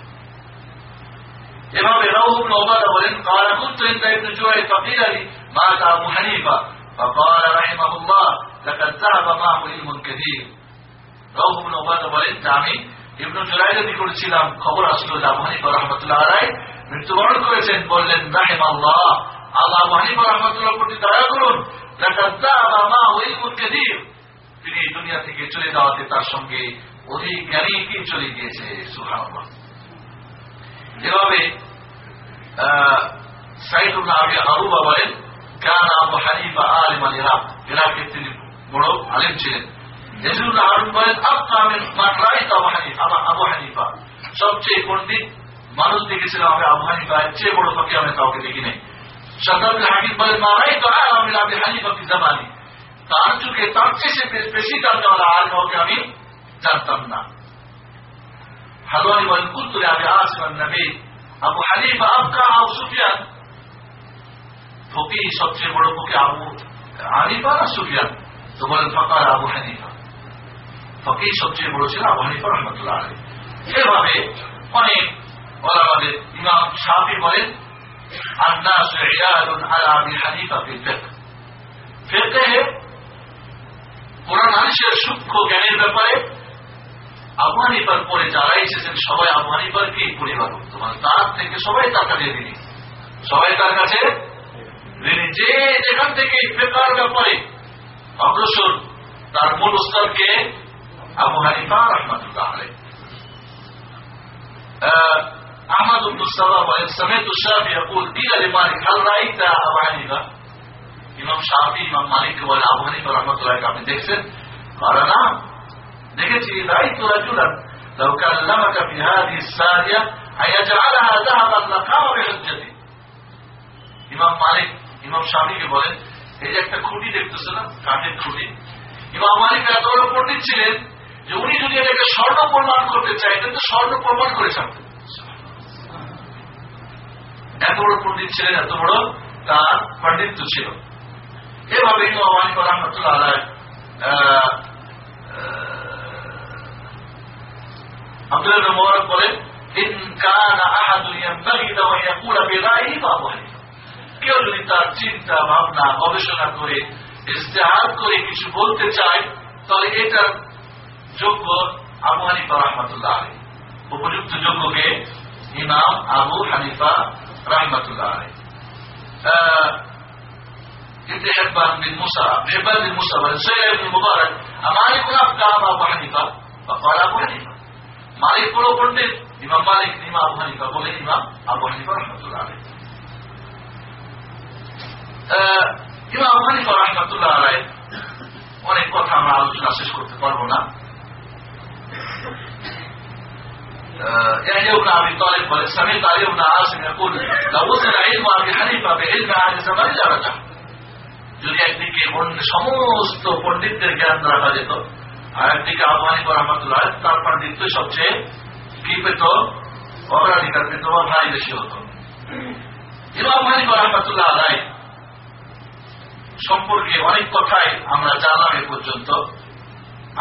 এভাবে রাউব নওবাদা বলেন قال كنت عند ابن جوعي فقيل لي مات ابو حنيفه فقال رحمه الله لقد ذهب معه علم كثير রাউব নওবাদা বলেন যে আমি ইবনু জুরাইদের নিকট ছিলাম খবর আসলো যে আবু হানিফা রহমতুল্লাহ আলাই মৃত্যুবরণ করেছেন, বললেন রাহিম আল্লাহ আল্লাহ হানিফা রহমতুল্লাহ প্রতি দয়া করুন। তিনি দুনিয়া থেকে চলে যাওয়াতে তার সঙ্গে অধিক জ্ঞানী চলে গিয়েছে? সুহান এভাবে সাইদ আবি আরুবা বলেন হানিফা আলিম আল ইরাক। ইরাকের তিনি বড় আলিম ছিলেন। এজুল আরুন বলেন মান রাইত আবু আবু হানিফা সবচেয়ে পণ্ডিত মানুষ দেখেছিলাম আমি আবু হানিফা চেয়ে বড় ফকি আমি কাউকে দেখি নাই সন্তান হাকিম বলেন মা রাইত আমি আবি হানিফা কি জামানি। তার যুগে তার চেয়ে বেশি জানতে আর কাউকে আমি জানতাম না। হালুয়ানি বলেন কুলতুরে আমি আসলাম নবী। আবু হানিফা আবকা আবু সুফিয়ান। ফকি সবচেয়ে বড় ফকি আবু হানিফা না সুফিয়ান? তো বলেন ফকার আবু হানিফা। ফকি সবচেয়ে বড় ছিল আবু হানিফা রহমতুল্লাহ এভাবে অনেক আমাদের ইমাম শাহি বলেন الناس عيال على ابي حنيفه في الفقه فقه কোরআন হাদিসের সূক্ষ্ম জ্ঞানের ব্যাপারে আবু হানিফার পরে যারা এসেছেন সবাই আবু হানিফারকেই পরিবার করতো মানে তার থেকে সবাই তার কাছে ঋণী সবাই তার কাছে ঋণী যে যেখান থেকে ফেকার ব্যাপারে অগ্রসর তার মূল স্তরকে আবু হানিফা রহমতুল্লাহ আলাই أحمد بن الصلاة سمعت الشافعي يقول قيل لمالك هل رأيت أبا حنيفة ইমাম শাহি ইমাম মালিক বলে আবু হানিফা রহমতুল্লাহ আপনি দেখছেন কারণ না দেখেছি রাইত রাজুলান لو كلمك في هذه السارية أن يجعلها ذهبا لقام بحجته ইমাম মালিক ইমাম শাহিকে বলেন এই যে একটা খুঁটি দেখতেছে না কাঠের খুঁটি ইমাম মালিক এত বড় পণ্ডিত ছিলেন যে উনি যদি এটাকে স্বর্ণ প্রমাণ করতে চাইতেন তো স্বর্ণ প্রমাণ করে ছাড়তেন এত বড় পণ্ডিত ছিলেন এত বড়, তার পাণ্ডিত্য ছিল। এভাবে ইমাম আলী রহমতুল্লাহ চিন্তা, ভাবনা, গবেষণা করে কিছু বলতে যোগ্য রহমতুল্লাহ উপযুক্ত যোগ্যকে ইমাম আবু হানিফা রহমতুল্লাহ আলী ابن حبان بن موسى ابن حبان بن موسى والسيد بن المبارك مالك أفقام أبو حنيفة فقال أبو حنيفة মালিক বড় পণ্ডিত ইমাম মালিক ইমাম আবু হানিফা বলে ইমাম আবু হানিফা রহমতুল্লাহ আলী ইমাম আবু হানিফা রহমতুল্লাহ আলাই অনেক কথা আমরা আলোচনা শেষ করতে পারবো না يحيى بن ابي طالب قال سمعت علي بن عاصم يقول لو وصل علم ابي حنيفه بعلم اهل الزمان لرجع যদি একদিকে অন্য সমস্ত পণ্ডিতদের জ্ঞান রাখা যেত আর একদিকে আবু হানিফা রহমতুল্লাহ তার পাণ্ডিত্য সবচেয়ে কি পেত অগ্রাধিকার পেত বা ভাই বেশি হতো ইমাম হানিফা রহমতুল্লাহ আলাই সম্পর্কে অনেক কথাই আমরা জানলাম এ পর্যন্ত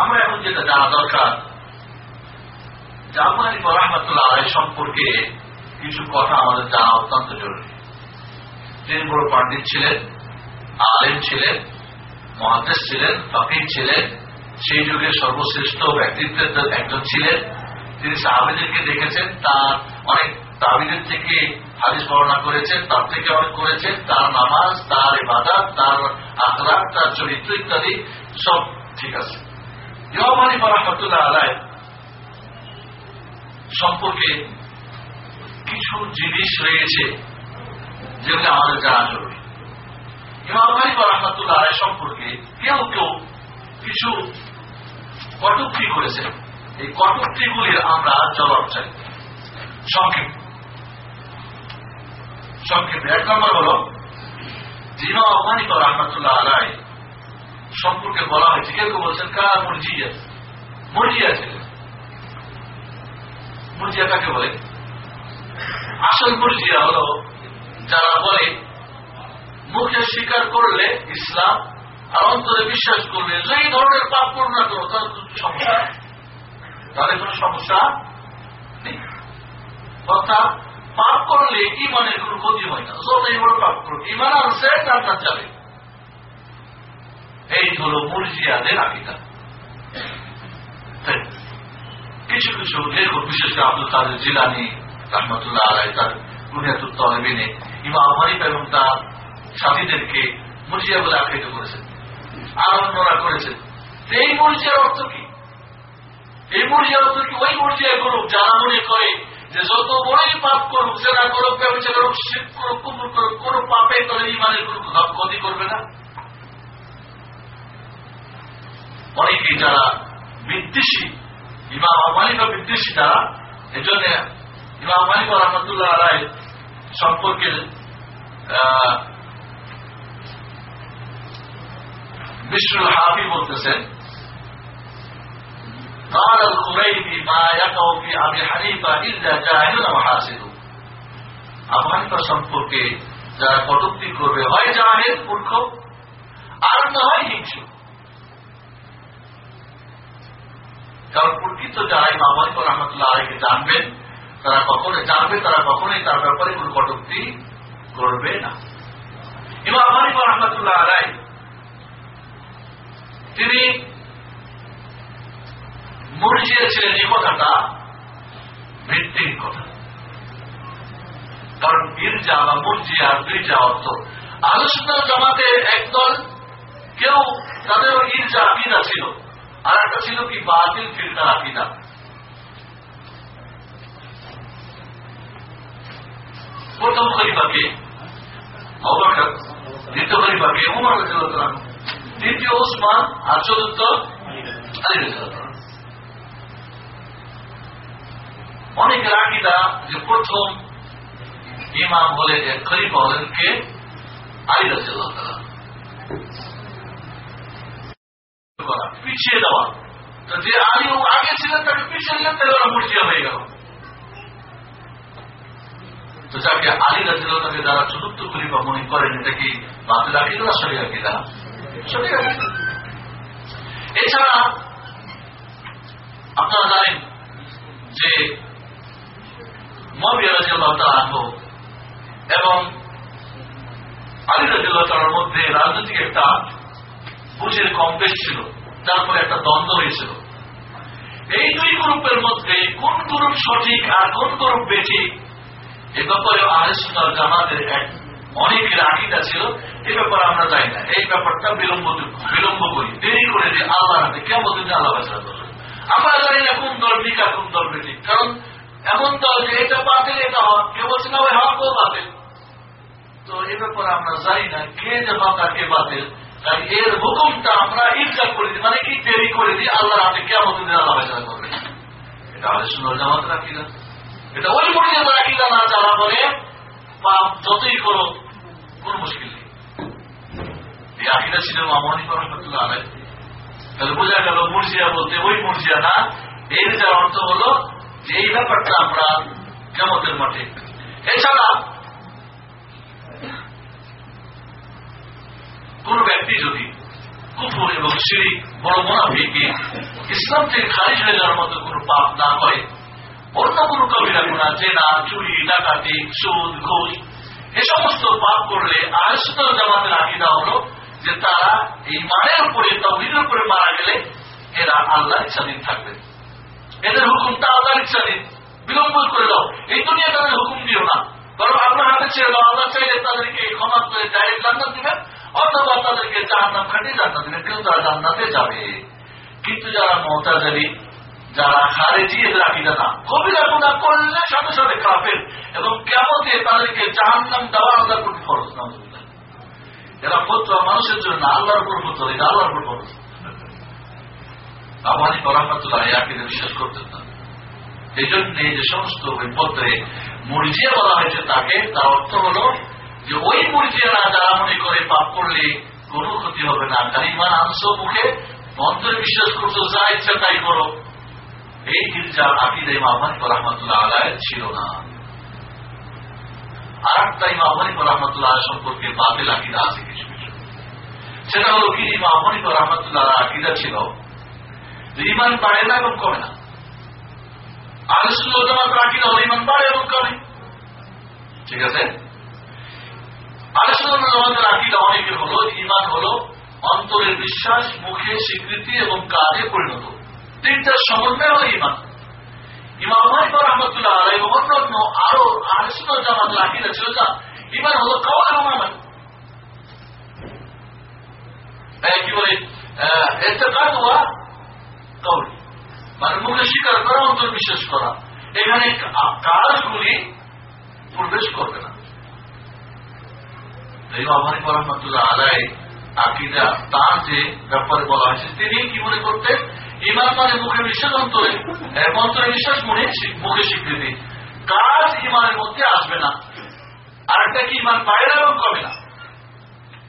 আমরা এখন যেটা জানা দরকার জামানি রহমতুল্লাহ সম্পর্কে কিছু কথা আমাদের জানা অত্যন্ত জরুরি। তিনি বড় পণ্ডিত ছিলেন, আলেম ছিলেন মহাদেশ ছিলেন, ফকির ছিলেন, সেই যুগের সর্বশ্রেষ্ঠ ব্যক্তিত্বের একজন ছিলেন। তিনি সাহাবিদেরকে দেখেছেন, তার অনেক তাবিদের থেকে হাদিস বর্ণনা করেছেন, তার থেকে অনেক করেছেন, তার নামাজ, তার ইবাদত, তার আখলাক তার চরিত্র ইত্যাদি সব ঠিক আছে। ইমাম হানিফা রহমতুল্লাহ আলাই সম্পর্কে কিছু জিনিস রয়েছে যেগুলো আমাদের জানা জরুরি। ইমাম হানিফা রহমতুল্লাহ আলাই সম্পর্কে কেউ কেউ কিছু কটুক্তি করেছেন। এই কটুক্তিগুলির আমরা জবাব চাই। সংক্ষেপ। সংক্ষেপে এক নম্বর হল জিমা আফগানিক রহমতুল্লাহ আলাই সম্পর্কে বলা হয়েছে, কেউ কেউ বলছেন, কার মর্জিয়া? মর্জিয়া ছিলেন। মর্জিয়া কাকে বলে? আসল মর্জিয়া হল যারা বলে, মুখে স্বীকার করলে ইসলাম আর অন্তরে বিশ্বাস করলে যেই ধরনের পাপ করো না করো তার সমস্যা তাদের কোন সমস্যা নেই। অর্থাৎ পাপ করলে ইমানের কোন ক্ষতি হয় না। যতই বড় পাপ করো ইমান আনছে আপনার যাবে। এই হল মুরজিয়াদের আকিদা। কিছু কিছু লেখক বিশেষ করে আব্দুল কাদের জিলানি, রহমতুল্লাহ আলাই তার বুনিয়াতুল তলবিনে ইমাম হানিফা এবং তার সাথীদেরকে মুরজিয়া বলে আখ্যায়িত করেছেন আর করেছেন। এই মর্জিয়ার অর্থ কি? এই মর্জিয়ার অর্থ কি? ওই মর্জিয়া করুক যারা মনে করে যে যত বড়ই পাপ করুক সেটা করুক ব্যবসা করুক শীত করুক কুমুর করুক, কোন পাপে করে ইমানের কোন ক্ষতি করবে না। অনেকে যারা বিদ্বেষী ইমাম আহমানিকা বিদ্বেষী তারা এজন্য ইমাম আহমানিকা রহমতুল্লাহ রায় সম্পর্কে বিষ্ণুল হাফি বলতেছেন قال الخريبي ما يقع في ابي حنيفه الا جاهل وحاسد আবু হানিফা সম্পর্কে যারা কটুক্তি করবে হয় জাহেল মূর্খ আর না হয় হিংসু কারণ প্রকৃত যারা ইমাম হানিফা রহমতুল্লাহ আলীকে জানবেন। তারা কখনোই জানবে, তারা কখনোই তার ব্যাপারে কোন কটুক্তি করবে না। ইমাম হানিফা রহমতুল্লাহ আলাই, তিনি মর্জিয়া ছিলেন এই কথাটা ভিত্তিক কথা। কারণ গির্জা বা মর্জিয়া গির্জা অর্থ। আলোচনা জমাতে একদল কেউ তাদের গির্জা আকিদা ছিল। আর একটা ছিল কি? বাতিল ফিরকার আকিদা। প্রথম খলিফাকে অবকার দ্বিতীয় খলিফাকে উমর রাজিয়াল্লাহু তৃতীয় ওসমান আর চতুর্থ আলী রাজিয়াল্লাহু অনেকের আকিদা যে প্রথম ইমাম বলে যে খলিফা হলেন কে? আলী তাআলা। করা, পিছিয়ে দেওয়া। তো যে আলী আগে ছিলেন, তাকে পিছিয়ে দিলেন, তাহলে ওরা মুর্জিয়া হয়ে গেল। তো যাকে আলী রাজিলতাকে যারা চতুর্থ খলিফা মনে করেন, এটা কি বাতিল আকিদা না আকিদা? সহি আকিদা। এছাড়া আপনারা জানেন যে মবিয়া রাজিয়াল্লাহ তাআলা এবং আলী রাজিয়াল্লাহ তাআলার মধ্যে রাজনৈতিক একটা বুঝের কম ছিল। ফলে একটা দ্বন্দ্ব হয়েছিল। এই দুই গ্রুপের মধ্যে কোন গ্রুপ সঠিক আর কোন গ্রুপ বেঠিক, এ ব্যাপারে আহসার জামাতের এক অনেকের আকিদা ছিল এই ব্যাপারে আমরা যাই না। এই ব্যাপারটা বিলম্ব বিলম্ব করি। দেরি করে দিই আল্লাহ হাতে কেমন দিন আল্লাহ আমরা জানি না কোন দল ঠিক আর কোন দল বেঠিক, কারণ এমন দল যে এটা বাতিল, এটা হক। কেউ বলছে, না ওই হক ও বাতিল। তো এ ব্যাপারে আমরা জানি না কে যে হক আর কে বাতিল। এর হুকুমটা আমরা ইচ্ছা করে দিই মানে কি দেরি করে দিই আল্লাহ হাতে কেমন দিন আল্লাহ ফেসলা করবে। এটা আমাদের সুন্দর জামাত রাখি না এটা ওই মর্যাদা রাখিটা না যারা বলে, পাপ যতই করো কোন মুশকিল নেই। এই আকিদা ছিল মামনি রহমতুল্লাহ আলাই তাহলে বোঝা গেল মুরজিয়া বলতে ওই মুরজিয়া না। এর যার অর্থ হলো যে এই ব্যাপারটা আমরা কেমতের মাঠে। এছাড়া কোন ব্যক্তি যদি কুফুর এবং সিঁড়ি বড় মোনাফিকে ইসলাম থেকে খারিজ হয়ে যাওয়ার মতো কোন পাপ না করে, অন্য কোন কবিরা গুণা, জেনা, চুরি, ডাকাতি, সুদ, ঘুষ, এ সমস্ত পাপ করলে আহসুতল জামাতের আকিদা হলো যে তারা এই মানের উপরে তহিদের উপরে মারা গেলে এরা আল্লাহ ইচ্ছাধীন থাকবে। এদের হুকুমটা আল্লাহ ইচ্ছাধীন। বিলম্ব করে দাও। এই দুনিয়া তাদের হুকুম দিও না। বরং আপনার হাতে ছেড়ে দাও। আল্লাহ চাইলে তাদেরকে ক্ষমা করে ডাইরেক্ট জান্নাত দিবেন। অথবা তাদেরকে জাহান্নাম খাটিয়ে জান্নাত দিবেন কেউ তারা জান্নাতে যাবে। কিন্তু যারা মহতাজারি যারা খারেজি এদের আকিদা না। কবিরা গুণা করলে সাথে সাথে কাফের এবং কেমতে তাদেরকে জাহান্নাম দেওয়া আল্লাহর প্রতি খরচ না এরা ফতোয়া মানুষের জন্য আল্লাহর উপর ফতোয়া, এটা আল্লাহর উপর খরচ আবানি পরামতুল্লাহ এই আকিদা বিশ্বাস করতেন না। এই জন্য যে সমস্ত পত্রে মরিজিয়া বলা হয়েছে তাকে, তার অর্থ হল যে ওই মরিজিয়ারা যারা মনে করে পাপ করলে কোনো ক্ষতি হবে না। ইমান আনছো মুখে মন্ত্রে বিশ্বাস করছ, যা ইচ্ছা তাই করো। এই গির্জার আকিদা ইমাম হানিফ রহমতুল্লাহ আলায় ছিল না। আর একটা ইমাম হানিফ রহমতুল্লাহ সম্পর্কে বাতিল আকিদা আছে কিছু কিছু। সেটা হলো কি, ইমাম হানিফ রহমতুল্লাহ আকিদা ছিল যে ইমান বাড়ে না এবং কমে না। আলোচনা আকিদা হলো ইমান বাড়ে এবং কমে। ঠিক আছে? আলোচনা জামাতের আকিদা অনেকের হলো ইমান হলো অন্তরের বিশ্বাস, মুখে স্বীকৃতি এবং কাজে পরিণত। তিনটার সমন্বয় হলো ইমান। রহমতুল্লাহ আলাই আরও ছিল যা, ইমান হলো মানে মুখে স্বীকার করা, অন্তর বিশ্বাস করা। এখানে কাজগুলি প্রবেশ করবে না। রহমতুল্লাহ আলাই আকিদা, তার যে ব্যাপারে বলা হয়েছে, তিনি কি মনে করতেন? ইমান মানে মুখে বিশ্বাস অন্তরে অন্তরে বিশ্বাস মনে মুখে স্বীকৃতি। কাজ ইমানের মধ্যে আসবে না। আরেকটা কি ইমান বাইরে এবং কমে না?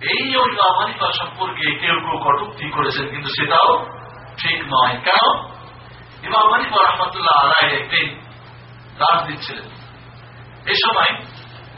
এই ওই অভিভাবনিকা সম্পর্কে কেউ কেউ কটুক্তি করেছেন, কিন্তু সেটাও ঠিক নয়। কেন? ইমাম মানিক রহমতুল্লাহ আলাই একদিন দাস দিচ্ছিলেন। এই সময়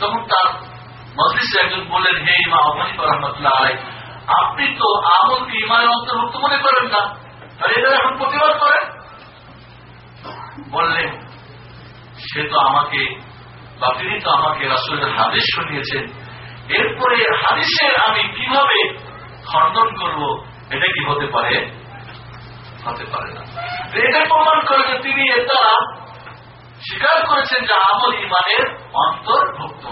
তখন তার মজলিসে একজন বললেন, হে ইমাম হানিফ রহমতুল্লাহ আলাই আপনি তো আমলকে ইমানের অন্তর্ভুক্ত মনে করেন না। আর এটা এখন প্রতিবাদ করেন বললেন, সে তো আমাকে বা তিনি তো আমাকে রাসুলের হাদিস শুনিয়েছেন। এরপরে হাদিসের আমি কীভাবে খণ্ডন করব, এটা কি হতে পারে? হতে পারে না। এটা প্রমাণ করে যে তিনি দ্বারা স্বীকার করেছেন যে আমল ইমানের অন্তর্ভুক্ত।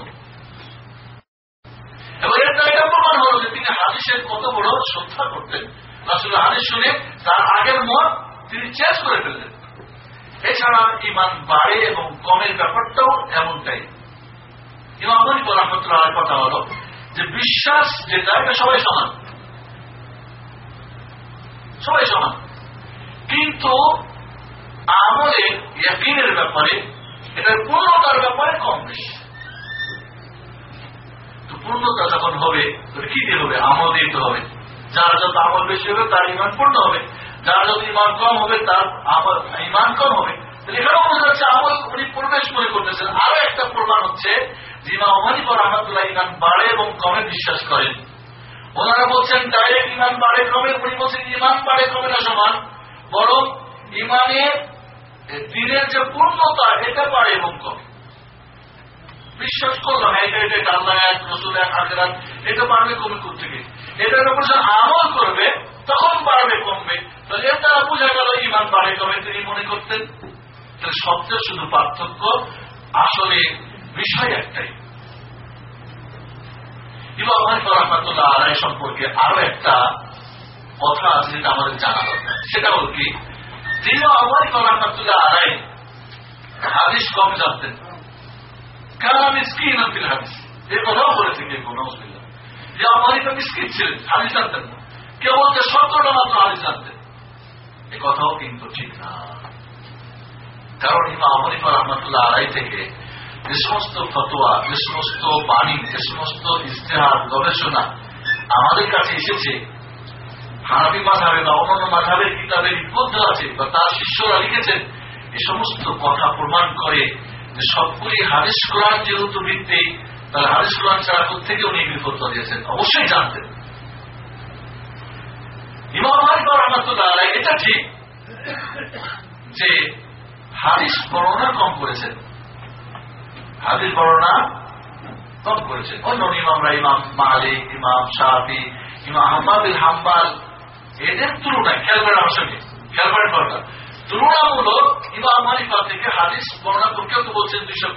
এবং এর এটা প্রমাণ হল যে তিনি হাদিসের কত বড় শ্রদ্ধা করতেন। আসলে হাদিস শুনে তার আগের মত তিনি চেঞ্জ করে ফেললেন। এছাড়া ইমান বাড়ে এবং কমের ব্যাপারটাও এমনটাই। ইমাম মনিক রহমতুল্লাহ কথা হল যে বিশ্বাস যেটা এটা সবাই সমান। সবাই সমান। কিন্তু আমলে ইয়াকিনের ব্যাপারে, এটার পূর্ণতার ব্যাপারে কম বেশি। তো পূর্ণতা যখন হবে কি দিয়ে হবে? আমল দিতে হবে। যার যত আমল বেশি হবে, তার ইমান পূর্ণ হবে। যার যত ইমান কম হবে, তার ইমান কম হবে। এখানেও বোঝা যাচ্ছে আমল উনি প্রবেশ মনে করতেছেন। আরও একটা প্রমাণ হচ্ছে যে ইমাম অমানিপর রহমতুল্লাহ ইমান বাড়ে এবং কমে বিশ্বাস করেন। ওনারা বলছেন, ডাইরেক্ট ইমান বাড়ে কমে। উনি বলছেন ইমান বাড়ে কমে না সমান। বরং ইমানের দিনের যে পূর্ণতা, এটা এবং কমে বিশ্বাস করলাম এটা এটা বাড়বে কমে থেকে এটার উপর আমল করবে, তখন বাড়বে কমবে। তাহলে এর দ্বারা বোঝা গেল ইমান বাড়ে কমে তিনি মনে করতেন? শব্দের শুধু পার্থক্য, আসলে বিষয় একটাই। ইমাম হানিফা রহমাতুল্লাহ আলাই সম্পর্কে আরও একটা কথা আছে যেটা আমাদের জানা দরকার। সেটা হল কি? তিনি হানিফা রহমাতুল্লাহ আলাই হাদিস কম জানতেন। কারণ আমি স্ক্রিন আনতেন হাদিস? এই কথাও বলেছে কে কোনো অসুবিধা যে আমারিকা মিসকিন ছিলেন, হাদিস জানতেন না। কেউ বলছে, সতেরোটা মাত্র হাদিস জানতেন। এ কথাও কিন্তু ঠিক না। কারণ ইমা আমরিফা রহমতুল্লাহ আড়াই থেকে যে সমস্ত ফতোয়া, যে সমস্ত বাণী, যে সমস্ত ইস্তেহার গবেষণা আমাদের কাছে এসেছে হানাবি মাধাবে বা অন্যান্য মাধাবের কিতাবের লিপিবদ্ধ আছে, বা তার শিষ্যরা লিখেছেন, এ সমস্ত কথা প্রমাণ করে যে সবগুলি হাদিস কোরআন যেহেতু ভিত্তি তাহলে হাদিস কোরআন ছাড়া থেকে উনি ফতোয়া দিয়েছেন? অবশ্যই জানতেন। ইমাম এটা ঠিক যে হাদিস বর্ণনা কম করেছেন। হাদিস বর্ণনা কম করেছেন। অন্য ইমামরা, ইমাম মালিক, ইমাম ইমাম হাম্বাল এদের তুলনায়, খেয়াল করেন আমার সঙ্গে, খেয়াল করেন দরকার তুলনামূলক ইমাম মালিফা থেকে হাদিস বর্ণনা করে, কেউ তো বলছেন দুইশো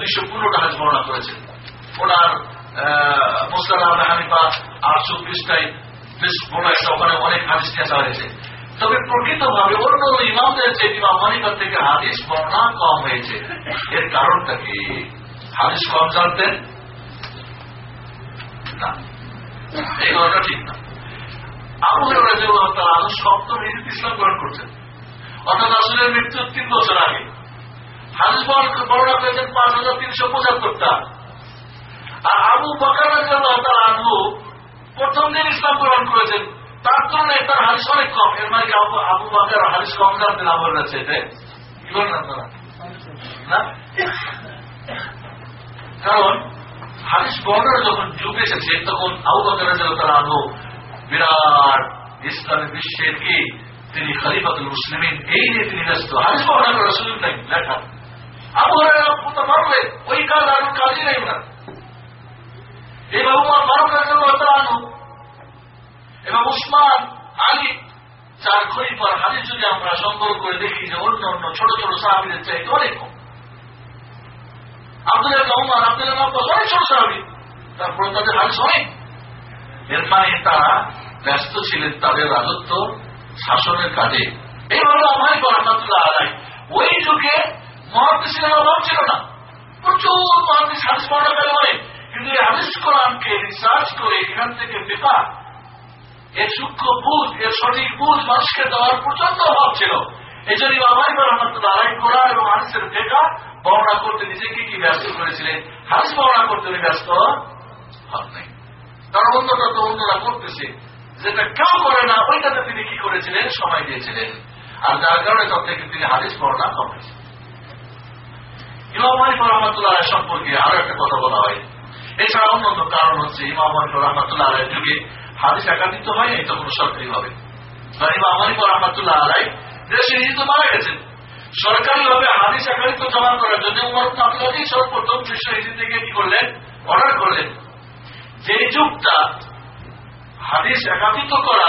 দুইশো পনেরোটা হাদিস বর্ণনা করেছেন। ওনার মুসলাম হানিফা আটশো বিশটাই বেশ একটা ওখানে অনেক হাদিস খেঁচা হয়েছে। তবে প্রকৃতভাবে অন্য ইমামদের যে ইমাম মানিকার থেকে হাদিস বর্ণনা কম হয়েছে। এর কারণটা কি? হাদিস কম জানতেন? না। এই কথাটা ঠিক না। আবু রাজু সপ্তম হিন্দু ইসলাম গ্রহণ করছেন। অর্থাৎ আসলে মৃত্যুর তিন বছর আগে। হাদিস বর্ণনা করেছেন পাঁচ হাজার তিনশো পঁচাত্তরটা আর আবু বকার আনহু প্রথম দিন ইসলাম গ্রহণ করেছেন। তার তুলনায় তার হাদিস অনেক কম। এর মানে আবু বাকার হাদিস কম জানতেন আমার কাছে কি বলেন আপনারা? না? কারণ হাদিস বর্ণার যখন যুগ এসেছে, তখন আবু বাকার তারা আনহু বিরাট ইসলামী বিশ্বের কি? তিনি খলিফাতুল মুসলিমিন। এই নিয়ে তিনি ব্যস্ত। হাদিস সুযোগ নেই লেখা। ওই কাজ আর কাজই না এই বাবু এবং উসমান আলী চার যদি আমরা সংগ্রহ করে দেখি যে অন্য অন্য ছোট ছোট সাহাবিদের চাইতে অনেক কম। আব্দুল্লাহ আব্দুল্লাহ অনেক ছোট সাহাবি। তারপরে তাদের হাদিস অনেক। এর মানে তারা ব্যস্ত ছিলেন তাদের রাজত্ব, শাসনের কাজে। এইভাবে আমার রহমতুল্লাহ আলাই ওই যুগে মহাদিসের অভাব ছিল না। প্রচুর মহাদিস হাদিস বর্ণাকারী অনেক কিন্তু এই হাদিস কোরআনকে রিসার্চ করে এখান থেকে বেকার, এর সূক্ষ্ম বুঝ, এর সঠিক বুঝ মানুষকে দেওয়ার প্রচণ্ড অভাব ছিল। এই জন্য বাবাই রহমতুল্লাহ আলাই কোরআন এবং হাদিসের বেকার বর্ণনা করতে নিজেকে কি ব্যস্ত করেছিলেন হাদিস বর্ণনা করতে ব্যস্ত হন নাই। কারণ অন্যটা তো অন্যরা করতেছে। যেটা কেউ করে না ওইটাতে তিনি কি করেছিলেন? সময় দিয়েছিলেন। আর যার কারণে তখন থেকে তিনি হাদিস বর্ণনা কমেছেন ইমাম হানিফা রহমতুল্লাহ সম্পর্কে আরও একটা কথা বলা হয়। এছাড়া অন্য অন্য কারণ হচ্ছে ইমাম রহমতুল্লাহ আলের যুগে হাদিস একাধিত হয় নাই তখন সরকারি ভাবে ইমাম হানিফা রহমতুল্লাহ আলাই দেশে নিজে মারা গেছেন। সরকারি ভাবে হাদিস একাধিত জমা করার জন্য উমর আব্দুল্লাহ সর্বপ্রথম বিশ্ব থেকে কি করলেন? অর্ডার করলেন। যে যুগটা হাদিস একাধিত করা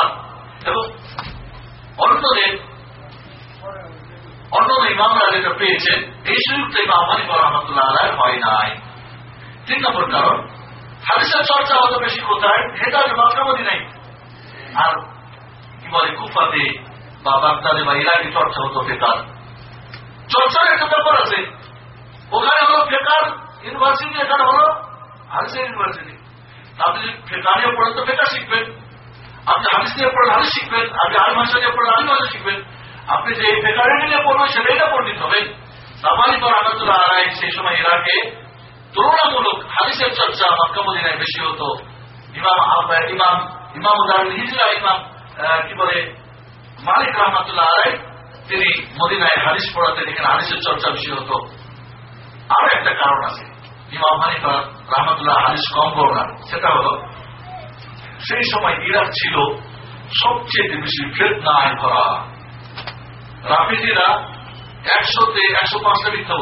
এবং অন্যদের অন্য ইমামরা যেটা পেয়েছেন এই সুযোগটা ইমাম হানিফা রহমতুল্লাহ আলাই হয় নাই। তিন নম্বর কারণ, হাদিসের চর্চা হতো বেশি কোথায়? হেদার মাত্রামতি নাই। আর কি বলে, কুফাতে বা বাগদাদে বা ইরাকে চর্চা হতো ফেকার চর্চার একটা ব্যাপার আছে। ওখানে হলো ফেকার ইউনিভার্সিটি, এখানে হলো হাদিসের ইউনিভার্সিটি। আপনি নিয়ে পড়েন তো শিখবেন। আপনি নিয়ে শিখবেন, আপনি ভাষা নিয়ে ভাষা শিখবেন। আপনি যে নিয়ে পড়বেন পণ্ডিত হবেন। রহমতুল্লাহ আলাই সেই সময় তুলনামূলক চর্চা মক্কা মদিনায় বেশি হতো। ইমাম ইমাম ইমাম উদারুল হিজরা ইমাম কি বলে, মালিক রহমতুল্লাহ আলাই, তিনি মদিনায় হাদিস পড়াতেন, এখানে হাদিসের চর্চা বেশি হতো। আরও একটা কারণ আছে। ইমাম হানিফা রহমতুল্লাহ কম সেটা হলো, সেই সময় ইরাক ছিল সবচেয়ে বেশি রাফিজিরা একশোতে একশো পাঁচটা মিথ্যা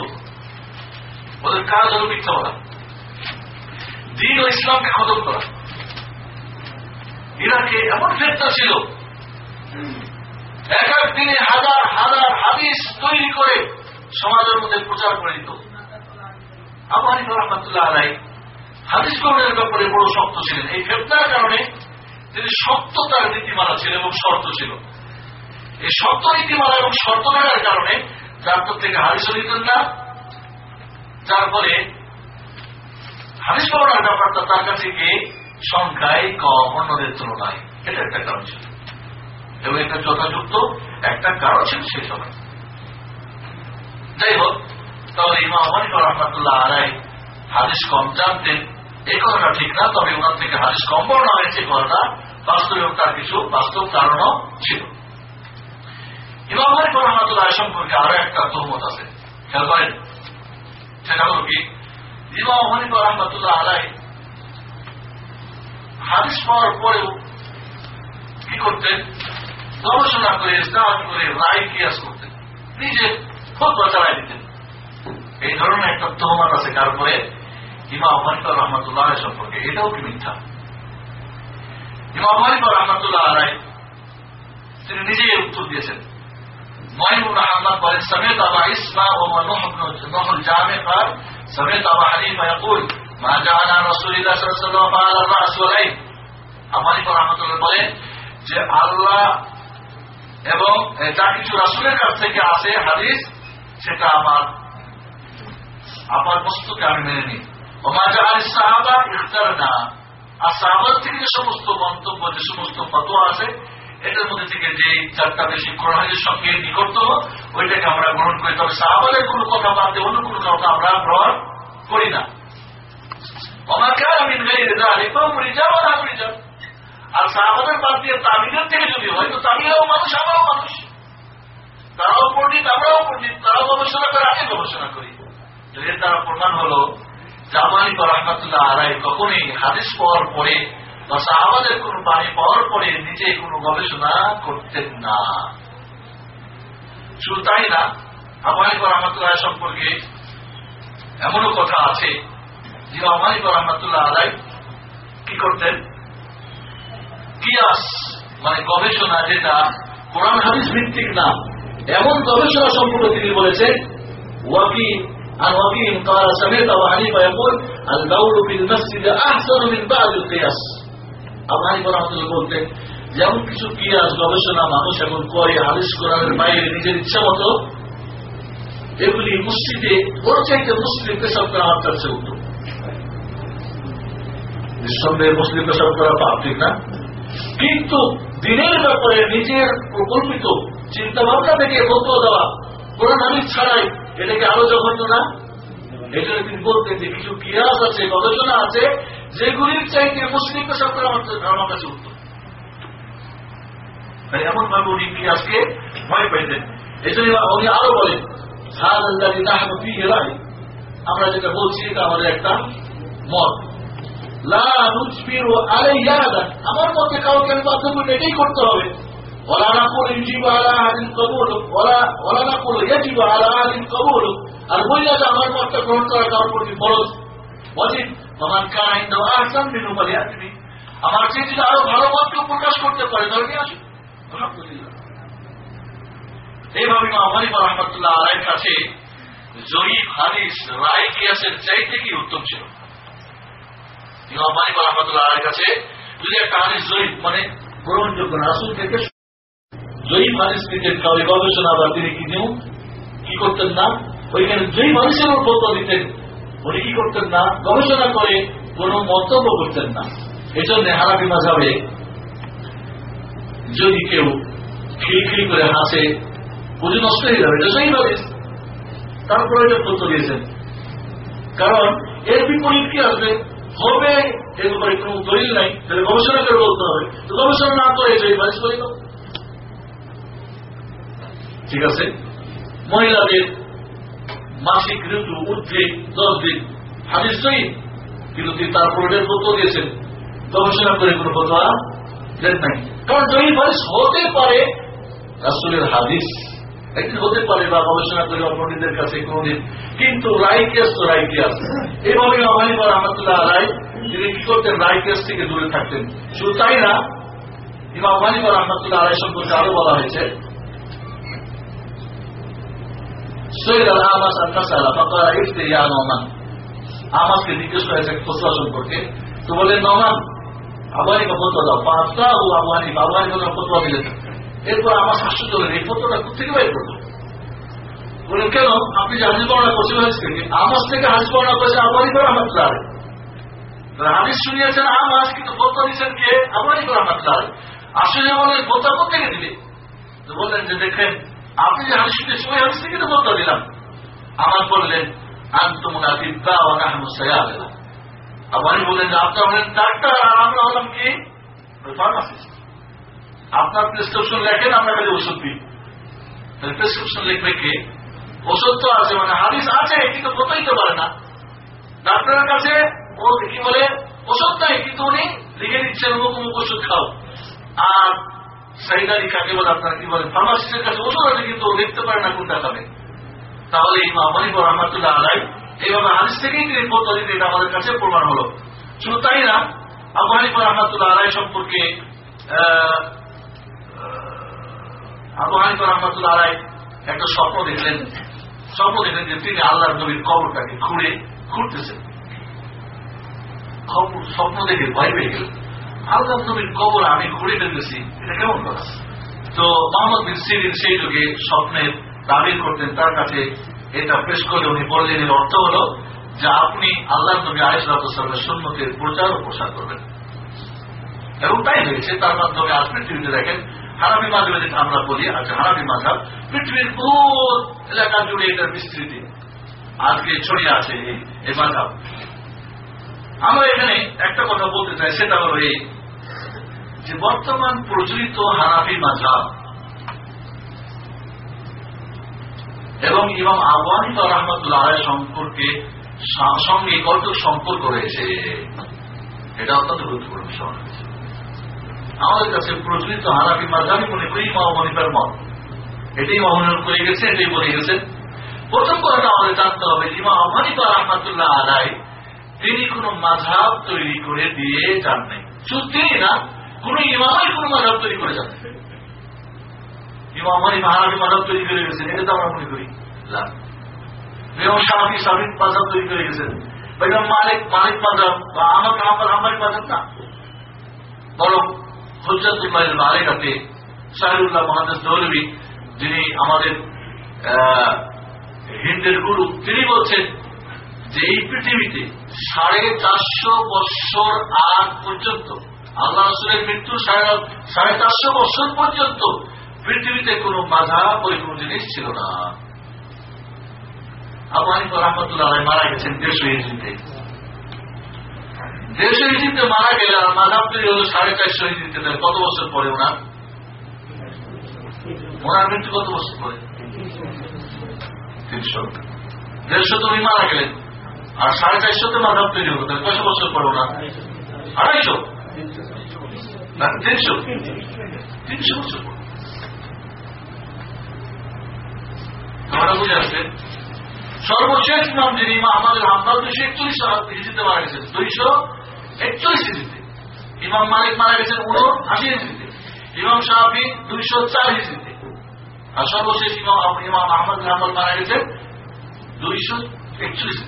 ওদের কাজ হলো মিথ্যা দিন ইসলামকে খতম করা। ইরাকে এমন ফেতনা ছিল, এক এক দিনে হাজার হাজার হাদিস তৈরি করে সমাজের মধ্যে প্রচার করে দিত। আবু হানিফা রহমতুল্লাহ আলাই হাদিস গ্রহণের ব্যাপারে বড় শক্ত ছিলেন। এই ফেতনার কারণে তিনি সত্যতার নীতিমালা ছিল এবং শর্ত ছিল। এই শর্ত নীতিমালা এবং শর্ত থাকার কারণে যার থেকে হাদিস নিতেন না। যার ফলে হাদিস পড়ার ব্যাপারটা তার কাছে গিয়ে সংখ্যায় কম, অন্যদের তুলনায় এটা একটা কারণ ছিল। এবং এটা যথাযুক্ত একটা কারণ ছিল সেই সময়। যাই হোক তাহলে ইমাম হানিফা রহমতুল্লাহ আলাই হাদিস কম জানতেন। এই কথাটা ঠিক না, তবে ওনার থেকে হাদিস কম হয়েছে কথাটা তার কিছু বাস্তব ছিল। ইমাম রহমতুল্লাহ সম্পর্কে আরও একটা আছে। সেটা হল কি, ইমাম রহমতুল্লাহ আলাই হাদিস পাওয়ার পরেও কি করতেন? গবেষণা করে ইস্তাহাত করে, রায় কিয়াস করতেন। নিজে খুব চালাই দিতেন। এই ধরনের একটা তহমান আছে, কার উপরে ইমা রহমতুল্লাহ সম্পর্কে, এটাও কি মিথ্যা? হিমা মালিকা রহমতুল্লাহ রায় তিনি নিজেই উত্তর দিয়েছেন। আহমদ বলেন সমেত আবা ও জামে সমেত আবা মা যে আল্লাহ এবং যা কিছু রাসুলের কাছ থেকে আসে হাদিস, সেটা আমার আমার বস্তুকে আমি মেনে নিই। সাহাবা ইফতার না আর থেকে যে সমস্ত মন্তব্য, যে সমস্ত আছে, এটার মধ্যে থেকে যে চারটা বেশি সঙ্গে ওইটাকে আমরা গ্রহণ করি। তবে সাহাবাদের কোনো কথা বাদ দিয়ে অন্য কোনো কথা আমরা গ্রহণ করি না। আর সাহাবাদের বাদ দিয়ে তামিলের থেকে যদি হয়, তো তামিলও মানুষ, আমরাও মানুষ। তারাও পণ্ডিত, আমরাও পণ্ডিত। তারাও গবেষণা করে আমি গবেষণা করি। তো এর দ্বারা প্রমাণ হলো জামানি রহমতুল্লাহ আলাই কখনই হাদিস পাওয়ার পরে বা সাহাবাদের কোন বাণী পাওয়ার পরে নিজে কোন গবেষণা করতেন না। শুধু তাই না আমানিক রহমতুল্লাহ সম্পর্কে এমনও কথা আছে যে আমানিক রহমতুল্লাহ আলাই কি করতেন? কিয়াস মানে গবেষণা যেটা কোরআন হাদিস ভিত্তিক না, এমন গবেষণা সম্পর্কে তিনি বলেছেন عن وكيل قال سمعت ابو حنيفه يقول البول في المسجد احسن من بعض القياس আবু হানিফা রহমতুল্লাহ বলতেন যেমন কিছু কিয়াস গবেষণা মানুষ এখন করে হাদিস কোরআনের বাইরে নিজের ইচ্ছা মতো এগুলি মসজিদে ওর চাইতে মুসলিম পেশাব করা আমার কাছে উত্তম নিঃসন্দেহে মুসলিম পেশাব করা পাপ ঠিক না কিন্তু দিনের ব্যাপারে নিজের প্রকল্পিত চিন্তা ভাবনা থেকে বন্ধ দেওয়া কোরআন হাদিস ছাড়াই এটাকে আরও জঘন্য না? এটা তিনি বলতেন যে কিছু কিয়াস আছে, গবেষণা আছে, যেগুলির চাইতে মুসলিম পেশাব করা আমার কাছে উত্তম। তাই এমন ভাবে উনি কিয়াসকে ভয় পাইতেন। এই জন্য উনি আরও বলেন আমরা যেটা বলছি, এটা আমাদের একটা মত। লা নুজবিরু আলাইহি আহাদান আমার মতে কাউকে আমি বাধ্য করে এটাই করতে হবে। ولا نقول يجب على أحد قبول ولا ولا نقول يجب على أحد قبول আর বইলা যে আমার মতটা গ্রহণ করা কারোর প্রতি ফরজ অজিব আমার কান আইন্দাও আহসান বিনু বলে আসবি আমার চেয়ে যদি আরো ভালো মত কেউ প্রকাশ করতে পারে তাহলে নিয়ে আসুন আলহামদুলিল্লাহ এইভাবে ইমাম হানিফা রহমতুল্লাহ আলাইয়ের কাছে জয়ীব হাদিস রায় কিয়াসের চাইতে কি উত্তম ছিল ইমাম হানিফা রহমতুল্লাহ আলাইয়ের কাছে যদি একটা হাদিস জয়ীব মানে গ্রহণযোগ্য রাসুল থেকে হাদিস নিতেন তাহলে গবেষণা বা তিনি কি যেমন কি করতেন না? ওইখানে জয়ীব হাদিসের উপর ফতোয়া দিতেন, উনি কি করতেন না? গবেষণা করে কোন মন্তব্য করতেন না। এই জন্য হারাবি মাঝাবে যদি কেউ খিলখিল করে হাসে পুজো নষ্ট হয়ে যাবে। এটা জয়ীব হাদিস। তারপরে এটা তথ্য দিয়েছেন। কারণ এর বিপরীত কি আসবে? হবে এর ব্যাপারে কোনো দলিল নাই। তাহলে গবেষণা করে বলতে হবে। গবেষণা না করে যে মানুষ করে ঠিক আছে? মহিলাদের মাসিক ঋতু, উদ্ভিদ দশ দিন হাদিস সহি, কিন্তু তিনি তারপর এটার তথ্য দিয়েছেন। গবেষণা করে কোনো কথা দেন নাই। কারণ হাদিস হতে পারে, রাসুলের হাদিস একদিন হতে পারে বা গবেষণা করে অপরাধীদের কাছে কোনদিন। কিন্তু রায় কেস তো রায় কেস এইভাবে আমালিবা রহমতুল্লাহ রায়, তিনি কি করতেন? রায় কেস থেকে দূরে থাকতেন। শুধু তাই না, ইমাম মালিবা রহমতুল্লাহ আলাই সম্পর্কে আরও বলা হয়েছে জিজ্ঞেস করেছে সম্পর্কে তো বললেন নমান ফতোয়া দাও। পাঁচটা ও কোনো ফতোয়া দিলেন, এরপর আমার এই কোথেকে বাইর কেন? আপনি যে হাজির করছেন থেকে হাজির আবহানি করে আমার শুনিয়েছেন আমাজ কিন্তু ফতোয়া কে? আবহানি করে আমার আসলে বলেন ফতোয়া কোথেকে দিলে বললেন যে, দেখেন আপনি যে হাদিস শুনেছেন ওই হাদিস থেকে তো ফতোয়া দিলাম। আমার বললেন আন্তমুনা দিব্যা ও নাহমু সায়াবেলা আপনি বললেন আপনার হলেন ডাক্তার, আর আমরা হলাম কি? ফার্মাসিস্ট আপনার প্রেসক্রিপশন লেখেন, আমরা খালি ওষুধ দিই। তাহলে প্রেসক্রিপশন লিখবে কে? ওষুধ তো আছে মানে হাদিস আছে, কিন্তু কোথাইতে পারে না। ডাক্তারের কাছে ও কি বলে, ওষুধ নাই, কিন্তু উনি লিখে দিচ্ছেন, অমুক অমুক ওষুধ খাও। আর সাইদারি কাকে বলে, আপনারা কি বলেন? ফার্মাসিস্টের কাছে ওষুধ আছে কিন্তু ও লিখতে পারে না কোনটা খাবে। তাহলে ইমাম মনিবর রহমতুল্লাহ আলাই এইভাবে হাদিস থেকেই তিনি পদ্ধতিতে এটা আমাদের কাছে প্রমাণ হলো। শুধু তাই না, আবু হানিফা রহমতুল্লাহ আলাই সম্পর্কে আবু হানিফা রহমতুল্লাহ আলাই একটা স্বপ্ন দেখলেন। স্বপ্ন দেখলেন যে তিনি আল্লাহ নবীর কবরটাকে খুঁড়ে খুঁড়তেছেন। স্বপ্ন দেখে ভয় পেয়ে গেল আল্লাহ নবীর কবর আমি খুঁড়ে ফেলতেছি। এটা কেমন কথা তো মোহাম্মদ বিন সিরিন সেই যুগে স্বপ্নের দাবির করতেন তার কাছে, এটা পেশ করে উনি বললেন, এর অর্থ হল যে আপনি আল্লাহ নবী আলিসালামের সন্ন্যতের প্রচার ও প্রসার করবেন। এবং তাই হয়েছে, তার মাধ্যমে আজ পৃথিবীতে দেখেন হারাবি মাঝাবে যেটা আমরা বলি আচ্ছা হারাবি মাঝাব পৃথিবীর বহু এলাকা জুড়ে এটার বিস্তৃতি। আজকে ছড়িয়ে আছে এই মাঝাব আমরা এখানে একটা কথা বলতে চাই, সেটা হল এই যে বর্তমান প্রচলিত হানাফি মাঝাব এবং ইমাম আবহানি রহমতুল্লাহ সম্পর্কে সঙ্গে কতটুক সম্পর্ক রয়েছে। এটা অত্যন্ত গুরুত্বপূর্ণ বিষয়। আমাদের কাছে প্রচলিত হানাফি মাঝাবি মনে করি ইমাম মত। এটাই মহানয়ন করে গেছে, এটাই বলে গেছে। প্রথম কথাটা আমাদের জানতে হবে, ইমাম আবহানিফা রহমতুল্লাহ আলাই তিনি কোন মাঝাব তৈরি করে দিয়ে যান নাই। শুধু তিনি না? কোন ইমামই কোন মাঝাব তৈরি করে যান ইমাম মানি মাহারাবি মাঝাব তৈরি করে গেছেন, এটা তো আমরা মনে করি। ইমাম শাহি সাবিক মাঝাব তৈরি করে গেছেন। বা ইমাম মালিক মালিক মাঝাব, বা আমাকে আমার আমার মাঝাব না। বরং হজ্জাতুল্লাহ মালিকাতে সাহিরুল্লাহ মহাদেশ দৌলবী, যিনি আমাদের হিন্দের গুরু, তিনি বলছেন যে এই পৃথিবীতে সাড়ে চারশো বৎসর আগ পর্যন্ত আল্লাহ রসুলের মৃত্যু সাড়ে চারশো বৎসর পর্যন্ত পৃথিবীতে কোন বাধা, পরিপূর্ণ জিনিস ছিল না। আবু রহমতুল্লাহ মারা গেছেন দেড়শো হিজড়িতে দেড়শো হিজড়িতে মারা গেলে মাধাব তৈরি হলো সাড়ে চারশো হিজড়িতে কত বছর পরে ওনার? ওনার মৃত্যু কত বছর পরে? তিনশো। দেড়শো তুমি মারা গেলেন আর সাড়ে চারশোতে মাধাব তৈরি হলো। কত বছর পরে ওনার? আড়াইশো। না তিনশো তিনশো বছর আমরা সর্বশেষ নাম যিনি আমাদের হামদাল দুইশো একচল্লিশ হিজিতে মারা গেছেন। দুইশো একচল্লিশ হিজিতে ইমাম মালিক মারা গেছেন উনো আশি হিজিতে ইমাম সাহাবি দুইশো চার হিজিতে আর সর্বশেষ ইমাম ইমাম আহমদ মারা গেছেন দুইশো একচল্লিশ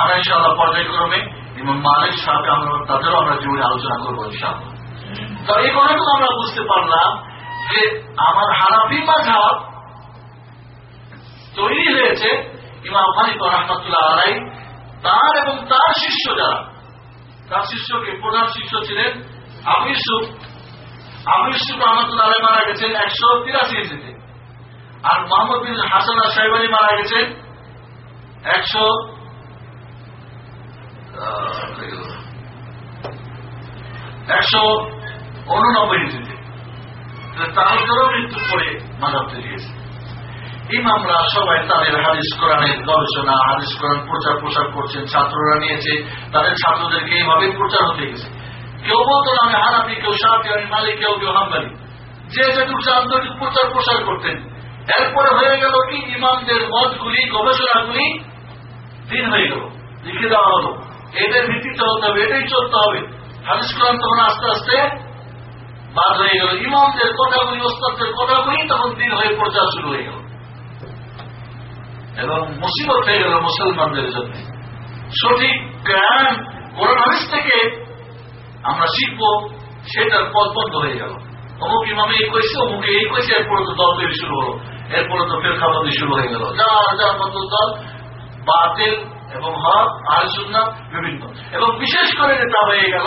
আমরা ইনশাআল্লাহ পর্যায়ক্রমে ইমাম মালিক সাহাবি আমরা তাদেরও আমরা জীবনে আলোচনা করব ইনশাআল্লাহ। তো এই কথাটুকু আমরা বুঝতে পারলাম যে আমার হানাফি মাঝাব তৈরি হয়েছে ইমাম হানিফা রহমতুল্লাহ আলাই তার এবং তার শিষ্য যারা। তার শিষ্যকে প্রধান শিষ্য ছিলেন আবু ইসুফ রহমতুল্লাহ আলাই মারা গেছেন একশো তিরাশি ইঞ্চিতে আর মোহাম্মদ বিন হাসান সাহেবানি মারা গেছেন একশো একশো উননব্বই হিজড়িতে তারও মৃত্যুর পরে মাধাব গিয়েছে ইমামরা সবাই তাদের হাদিস কোরআনের গবেষণা, হাদিস কোরআন প্রচার প্রসার করছেন, ছাত্ররা নিয়েছে, তাদের ছাত্রদেরকে এইভাবে প্রচার হতে গেছে। কেউ বলতো আমি হানাফি, কেউ সাহাবি আমি মালিক, কেউ কেউ হাম্বালি। যে যেটুকু আন্তর্জাতিক প্রচার প্রসার করতেন। এরপরে হয়ে গেল কি? ইমামদের মতগুলি, গবেষণাগুলি দিন হয়ে গেল, লিখে দেওয়া হলো। এদের ভিত্তিতে হতে হবে, এটাই চলতে হবে। হাদিস কোরআন তখন আস্তে আস্তে বাদ হয়ে গেল ইমামদের কথাগুলি ওস্তাদের কথাগুলি তখন দিন হয়ে প্রচার শুরু হয়ে গেল। এবং মুসিবত হয়ে গেল মুসলমানদের জন্য। সঠিক জ্ঞান কোরআন হাদিস থেকে আমরা শিখব, সেটার পথ বন্ধ হয়ে গেল। অমুক ইমামে এই কইছে, অমুকে এই কইছে, এরপরে তো দল তৈরি শুরু হলো। এরপরে তো ফেরখাবাদি শুরু হয়ে গেল। যার যার মতো দল, বাতিল এবং হক সুন্না বিভিন্ন। এবং বিশেষ করে যেটা হয়ে গেল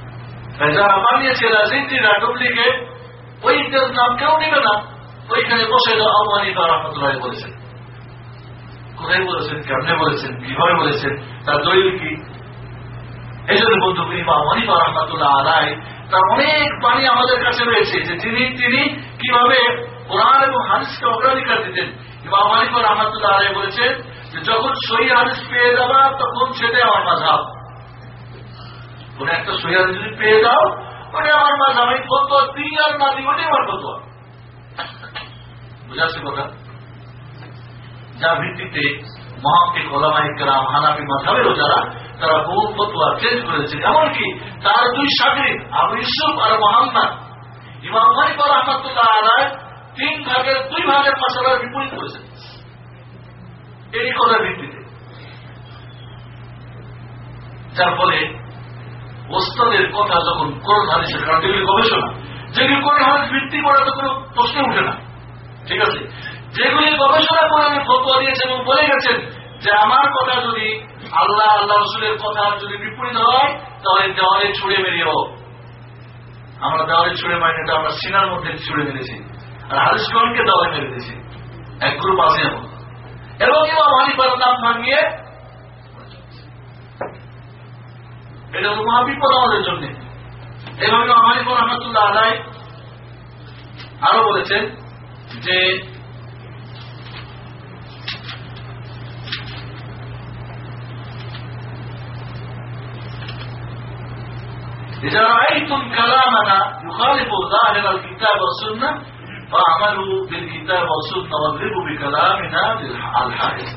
যারা বানিয়েছে জিনজিরা ডুপ্লিকেট ওইটার নাম কেউ নেবে না। ওইখানে বসে দেওয়া আবু হানিফা রহমতুল্লাহ বলেছেন। কোথায় বলেছেন, কেমনে বলেছেন, কীভাবে বলেছেন, তার দলিল কি? এই জন্য বন্ধু, ইমাম হানিফা রহমাতুল্লাহ আলাই, তার অনেক বাণী আমাদের কাছে রয়েছে যে তিনি তিনি কীভাবে কোরআন এবং হাদিসকে অগ্রাধিকার দিতেন। ইমাম হানিফা রহমাতুল্লাহ আলাই বলেছেন যে, যখন সহি হাদিস পেয়ে যাবা, তখন সেটাই আমার মাঝাব। কোন একটা সহি যদি পেয়ে যাও ওটাই আমার মাঝাব আমি কত দিই আর না দিই ওটাই আমার কত? বুঝাচ্ছে কথা? যার ভিত্তিতে মহাকে ওলামাইকরাম হানাফি মাঝাবেরও যারা, তারা বহু ফতোয়া চেঞ্জ করেছে। এমনকি তার দুই সাগরিদ আবু ইউসুফ আর মোহাম্মদ, ইমাম মালিক রহমতুল্লাহ আলায় তিন ভাগের দুই ভাগের মশলার বিপরীত করেছেন এই কথার ভিত্তিতে। যার ফলে ওস্তাদের কথা যখন কোরআন হাদিসের কারণ যেগুলি গবেষণা। যেগুলি কোরআন হাদিস ভিত্তি করা, তো কোনো প্রশ্ন উঠে না। ঠিক আছে? যেগুলি গবেষণা করে আমি ফতোয়া দিয়েছেন এবং বলে গেছেন যে আমার কথা যদি আল্লাহ আল্লাহ রসুলের কথা যদি বিপরীত হয়, তাহলে দেওয়ালে ছুড়ে মেরিও আমরা দেওয়ালে ছুড়ে মারি এটা আমরা সিনার মধ্যে ছুড়ে মেরেছি। আর হারিসগণকে দেওয়ালে মেরে দিয়েছি। এক গ্রুপ আছে এবং ইমাম হানিফার নাম ভাঙিয়ে এটা হলো মহাবিপদ আমাদের জন্য এভাবে ইমাম হানিফা রহমতুল্লাহ আলাই আরো বলেছেন যে إذا رأيتم كلامنا يخالف ظاهر الكتاب والسنة فاعملوا بالكتاب والسنة واضربوا بكلامنا الحائط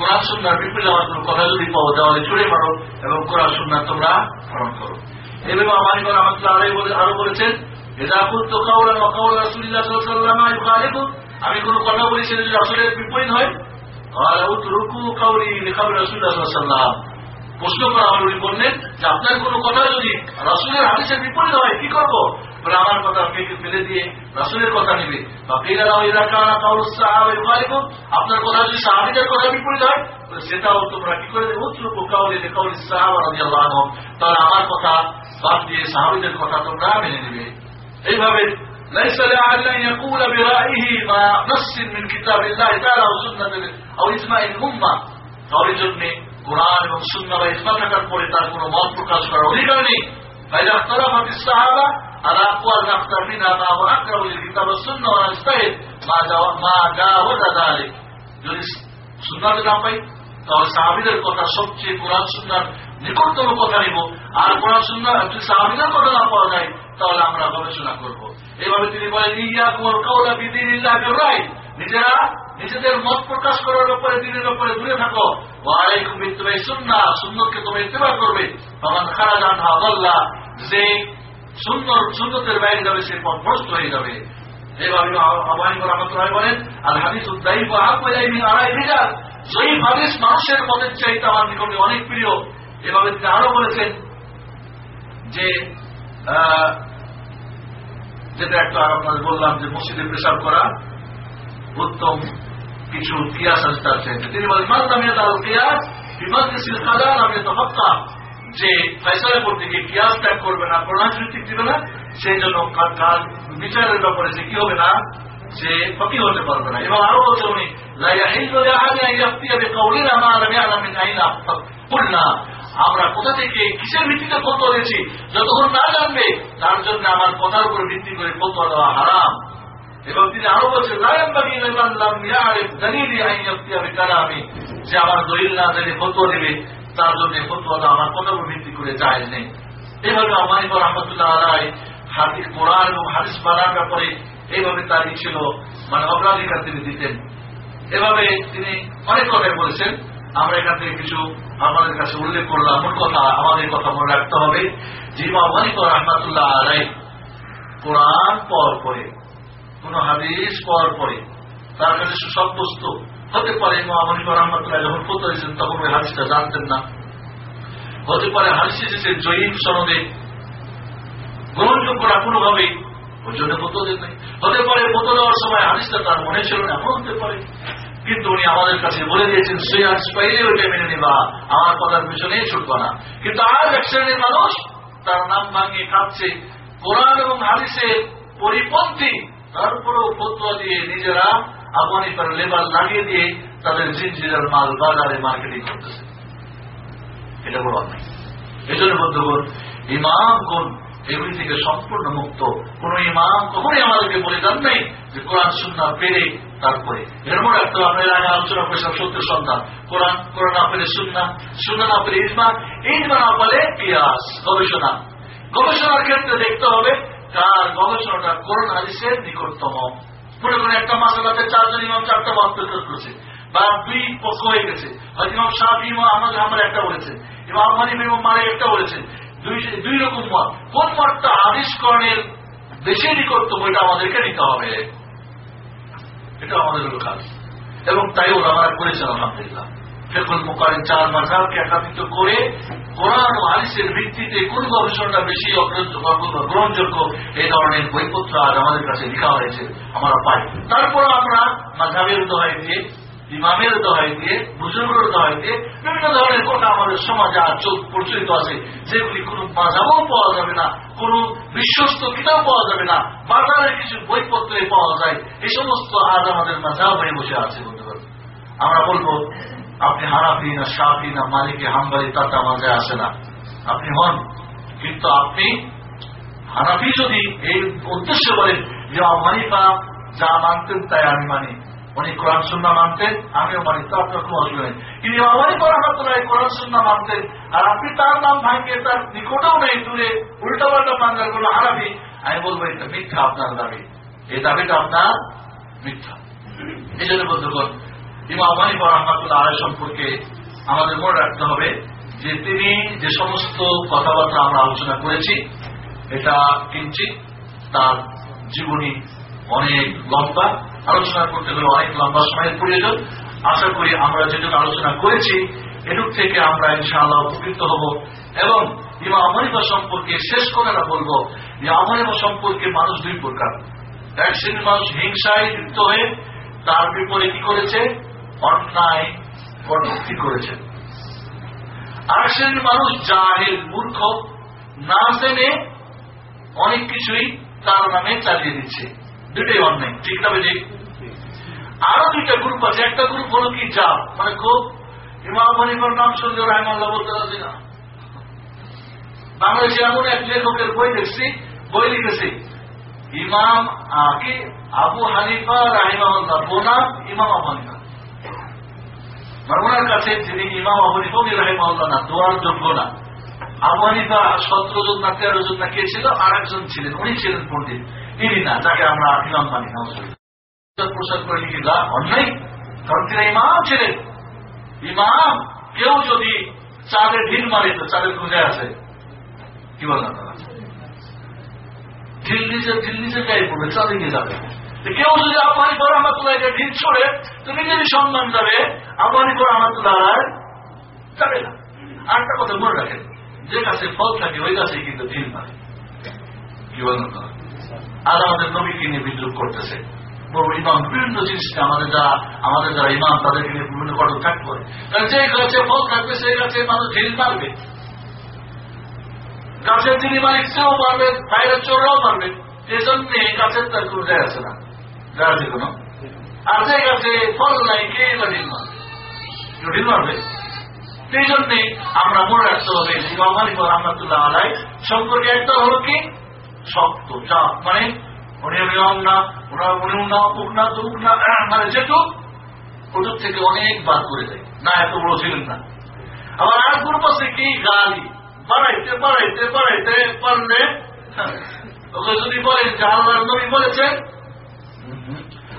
কোরআন সুন্নার বিপরীত আমার কথা যদি পাও, দেওয়ালে ছুড়ে মারো এবং কোরআন সুন্নার তোমরা স্মরণ করো। এভাবে আমানি করে আমাকে আরও বলেছেন আমি কোন কথা বলি সেটা যদি রাসূলের বিপরীত হয় প্রশ্ন করা হল উনি বললেন যে আপনার কোন কথা যদি রাসুলের হাদিসের বিপরীত হয়, কি করব? বলে আমার কথা মেয়েকে ফেলে দিয়ে রাসুলের কথা নিবে বা ফেরাও এলাকা আপনার কথা যদি সাহাবিদের কথা বিপরীত হয় সেটাও তোমরা কি করে দেবো কাউলে কাউলি সাহাবাহ তাহলে আমার কথা বাদ দিয়ে সাহাবিদের কথা তোমরা মেনে নেবে এইভাবে ليس لأحد أن يقول برأيه ما نص من كتاب الله تعالى أو سنة أو إجماع الأمة তাহলে জন্য কোরআন এবং সুন্না বা ইসমা থাকার পরে তার কোন মত প্রকাশ করার অধিকার নেই فإذا اختلفت الصحابة على أقوال نختار منها ما هو أقرب للكتاب والسنة ونجتهد ما ما جاوز ذلك যদি সুন্নাতে না পাই তাহলে সাহাবিদের কথা সবচেয়ে কোরআন সুন্নার নিকটতম কথা নিব আর কোরআন সুন্না যদি সাহাবিদের কথা না পাওয়া যায় তাহলে আমরা গবেষণা করব এভাবে তিনি বলেন ইয়া কুমার কাউলা বিদিন রায় নিজেরা নিজেদের মত প্রকাশ করার উপরে দিনের উপরে দূরে থাকো ওয়ালাইকুম ইত্তেবাই সুন্না সুন্নতকে তোমরা ইত্তেবা করবে তখন খারাজ আনহা বল্লা যে সুন্দর সুন্নতের বাইরে যাবে, সে পথ হয়ে যাবে। রহমতুল্লাহ বলেন আর হাদিস রিজাল। জয়ী হাদিস মানুষের চাইতে আমার নিকটে অনেক প্রিয়। এভাবে তিনি আরও বলেছেন যে যেটা একটা আপনাদের বললাম যে মসজিদে পেশাব করা উত্তম কিছু কিয়াস আছে। তিনি বলেন মাল্লামিয়া তাল কিয়াস বিমাদিসিল কাদান আমি তফাক্কা যে ফেসলের পর থেকে কিয়াস ত্যাগ করবে না প্রধান দিবে না, সেই জন্য কাজ বিচারের ব্যাপারে সে কি হবে না, সে ক্ষতি হতে পারবে না। এবং আরও বলছে উনি আমরা কোথা থেকে, কিসের ভিত্তিতে ফতোয়া দিয়েছি? যতক্ষণ না জানবে, তার জন্য আমার কথার উপর ভিত্তি করে ফতোয়া দেওয়া হারাম। এবং তিনি আরও বলছেন যে আমার দলিল না জানি ফতোয়া দেবে। তার জন্য ফতোয়া আমার কথার ভিত্তি করে জায়েজ নেই। এইভাবে আমানি রহমতুল্লাহ আলাই হাদিস, কোরআন এবং হাদিস বানার ব্যাপারে এইভাবে তার ই ছিল মানে অগ্রাধিকার তিনি দিতেন। এভাবে তিনি অনেক কথাই বলেছেন। আমরা এখান থেকে কিছু আমাদের কাছে উল্লেখ করলাম। কথা, আমাদের কথা মনে রাখতে হবে। যে ইমাম মালিক রহমাতুল্লাহ আলাই, কোরআন পর পরে, কোন হাদিস পর পরে, তার কাছে সুসাব্যস্ত হতে পারে যখন ফতো দিয়েছেন, তখন ওই হাদিসটা জানতেন না। হতে পারে হাদিস এসেছে জয়ীব সনদে, গ্রহণযোগ্য না কোনোভাবেই ওই জন্য ফতো দেন নাই। হতে পারে ফতো দেওয়ার সময় হাদিসটা তার মনে ছিল না, এমন হতে পারে। কিন্তু উনি আমাদের কাছে বলে দিয়েছেন, সেই হাদিস পাইলে ওইটা মেনে নেবা, আমার কথার পিছনেই ছুটবা না। কিন্তু আজ এক শ্রেণির মানুষ তার নাম ভাঙিয়ে খাচ্ছে কোরআন এবং হাদিসের পরিপন্থী তারপরেও ফতুয়া দিয়ে নিজেরা আফগানিস্তান লেবার লাগিয়ে দিয়ে তাদের জিনজিরার মাল বাজারে মার্কেটিং করতেছে। এটা বড় অন্যায়। এই জন্য বন্ধুগণ ইমাম গুণ এগুলি থেকে সম্পূর্ণ মুক্ত। কোন ইমাম কখনই আমাদেরকে বলে দেন নাই যে কোরআন সুন্না পেরে তারপরে। এর মনে রাখতে হবে আলোচনা করেছিলাম সত্য সন্তান কোরআন কোরআন না পেলে সুন্না সুন্না না পেলে ইজমা ইজমা না পেলে পিয়াস গবেষণা। গবেষণার ক্ষেত্রে দেখতে হবে কার গবেষণাটা কোরআন, হাদিসের নিকটতম। করেন একটা মাসালাতে চারজন ইমাম চারটা মত করছে। বা দুই পক্ষ হয়ে গেছে। হয়তো ইমাম সাহেব ইমাম আহমদ, হাম্বল একটা বলেছেন। ইমাম মানিম ইমাম মালিক একটা বলেছেন। দুই রকম মত কোন মতটা আদেশ আবিষ্করণের বেশি নিকটতম এটা আমাদেরকে নিতে হবে। এটা আমাদের কাজ এবং তাই ওরা আমরা করেছেন, আলহামদুলিল্লাহ। ফেকুল মোকারিন চার মাঝাবকে একাত্রিত করে কোরআন ও হাদিসের ভিত্তিতে কোন গবেষণাটা বেশি গ্রহণযোগ্য এই ধরনের বইপত্র আজ আমাদের কাছে লেখা হয়েছে, আমরা পাই। তারপর আমরা মাঝাবের দোহাই দিয়ে ইমামের দোহাই দিয়ে বুজুর্গের দোহাই দিয়ে বিভিন্ন ধরনের কথা আমাদের সমাজে আজ চল- প্রচলিত আছে, যেগুলি কোনো মাঝাবও পাওয়া যাবে না, কোন বিশ্বস্ত কিতাব পাওয়া যাবে না বাজারে কিছু বইপত্রে পাওয়া যায় এই সমস্ত আজ আমাদের মাঝাব হয়ে বসে আছে বন্ধুগণ। আমরা বলব আপনি হারাফি না সাফি না মালিকে, হাম্বালি তাতে আমার আসে না। আপনি হন। কিন্তু আপনি হানাফি যদি এই উদ্দেশ্যে বলেন যে মানিফা যা মানতেন তাই আমি মানি। উনি কোরআন সুন্না মানতেন, আমিও মানি, তো আপনার কোনো অসুবিধা নেই। কিন্তু আমারই রহমতুল্লাহ কোরআন সুন্না মানতেন। আর আপনি তার নাম ভাঙিয়ে তার নিকটেও নেই, দূরে উল্টা পাল্টা বাংলার কোনো হারাফি আমি বলব, এটা মিথ্যা আপনার দাবি। এই দাবিটা আপনার মিথ্যা। এই জন্য বন্ধুগণ ইমাম মানিক রহমাতুল্লাহ আলাই সম্পর্কে আমাদের মনে রাখতে হবে যে তিনি যে সমস্ত কথাবার্তা আমরা আলোচনা করেছি, এটা কিঞ্চিত তার জীবনী অনেক লম্বা। আলোচনা করতে গেলে অনেক লম্বা সময়ের প্রয়োজন। আশা করি আমরা যেটুকু আলোচনা করেছি, এটুক থেকে আমরা ইনশাআল্লাহ উপকৃত হব এবং ইমাম আমরিফা সম্পর্কে শেষ কথাটা বলব যে আমরিফা সম্পর্কে মানুষ দুই প্রকার। এক শ্রেণির মানুষ হিংসায় লিপ্ত হয়ে তার বিপরীতে কি করেছে? অন্যায় কটূক্তি করেছে আর শ্রেণির মানুষ জাহেল মূর্খ, না জেনে অনেক কিছুই তার নামে চালিয়ে দিচ্ছে। দুটোই অন্যায়, ঠিক না বেঠিক? আরও দুইটা গ্রুপ আছে। একটা গ্রুপ হলো কি যা মানে খুব ইমাম মনিফর নাম শুনলে রহমাল্লাহ বলতে না। বাংলাদেশে এমন এক লেখকের বই দেখছি, বই লিখেছি, ইমাম আগে আবু হানিফা রাহিমাহুল্লাহ। বোনাম ইমাম আবু ওনার কাছে যিনি ইমাম আবু হানিফা উনি না, দোয়ার যোগ্য না। আবু হানিফা সতেরো জন না তেরো জন না, কে ছিল? আর একজন ছিলেন, উনি ছিলেন পণ্ডিত। তিনি না, যাকে আমরা ইমাম মানি না প্রসাদ করে লিখে যা অন্যায়? কারণ তিনি ইমাম ছিলেন। ইমাম, কেউ যদি চাঁদে ঢিল মারে, তো চাঁদের খুঁজে আছে? কি বলেন ঢিল নিচে ঢিল নিচে গায়ে পড়বে, চাঁদে গিয়ে যাবে। কেউ যদি আবহানি পর রহমাতুল্লাহকে ঢিল ছড়ে তো নিজেরই সম্মান যাবে আবহানি পর রহমাতুল্লাহ যাবে না। আরেকটা কথা মনে রাখেন, যে গাছে ফল থাকে, ওই গাছে কিন্তু ঢিল মারে। কি বলেন আর আমাদের নবীকে নিয়ে বিদ্রুপ করতেছে। ইমাম, বিভিন্ন জিনিসকে আমাদের যারা আমাদের যারা ইমাম, তাদেরকে নিয়ে বিভিন্ন কঠোর পারে কারণ যে গাছে ফল থাকবে, সেই গাছে মানুষ ঢিল মারবে। গাছের যিনি মালিক, সেও মারবে, বাইরের চোররাও মারবে। এই জন্য গাছের তার কোনো যায় আছে না। যায় আছে কোনো আর যে গাছে ফল নাই, কে ঢিল মারবে সেই জন্যে আমরা মনে রাখতে হবে ইমাম মালিক রহমতুল্লাহ আলাই সম্পর্কে একটা হলো কি? শক্ত চাপ মানে উনি নিয়ম না ওরা উনি না উক না দুক না মানে থেকে অনেক বার করে দেয় না, এত বড় ছিলেন না। আবার আর গ্রুপ আছে ওকে যদি বলেন বলেছেন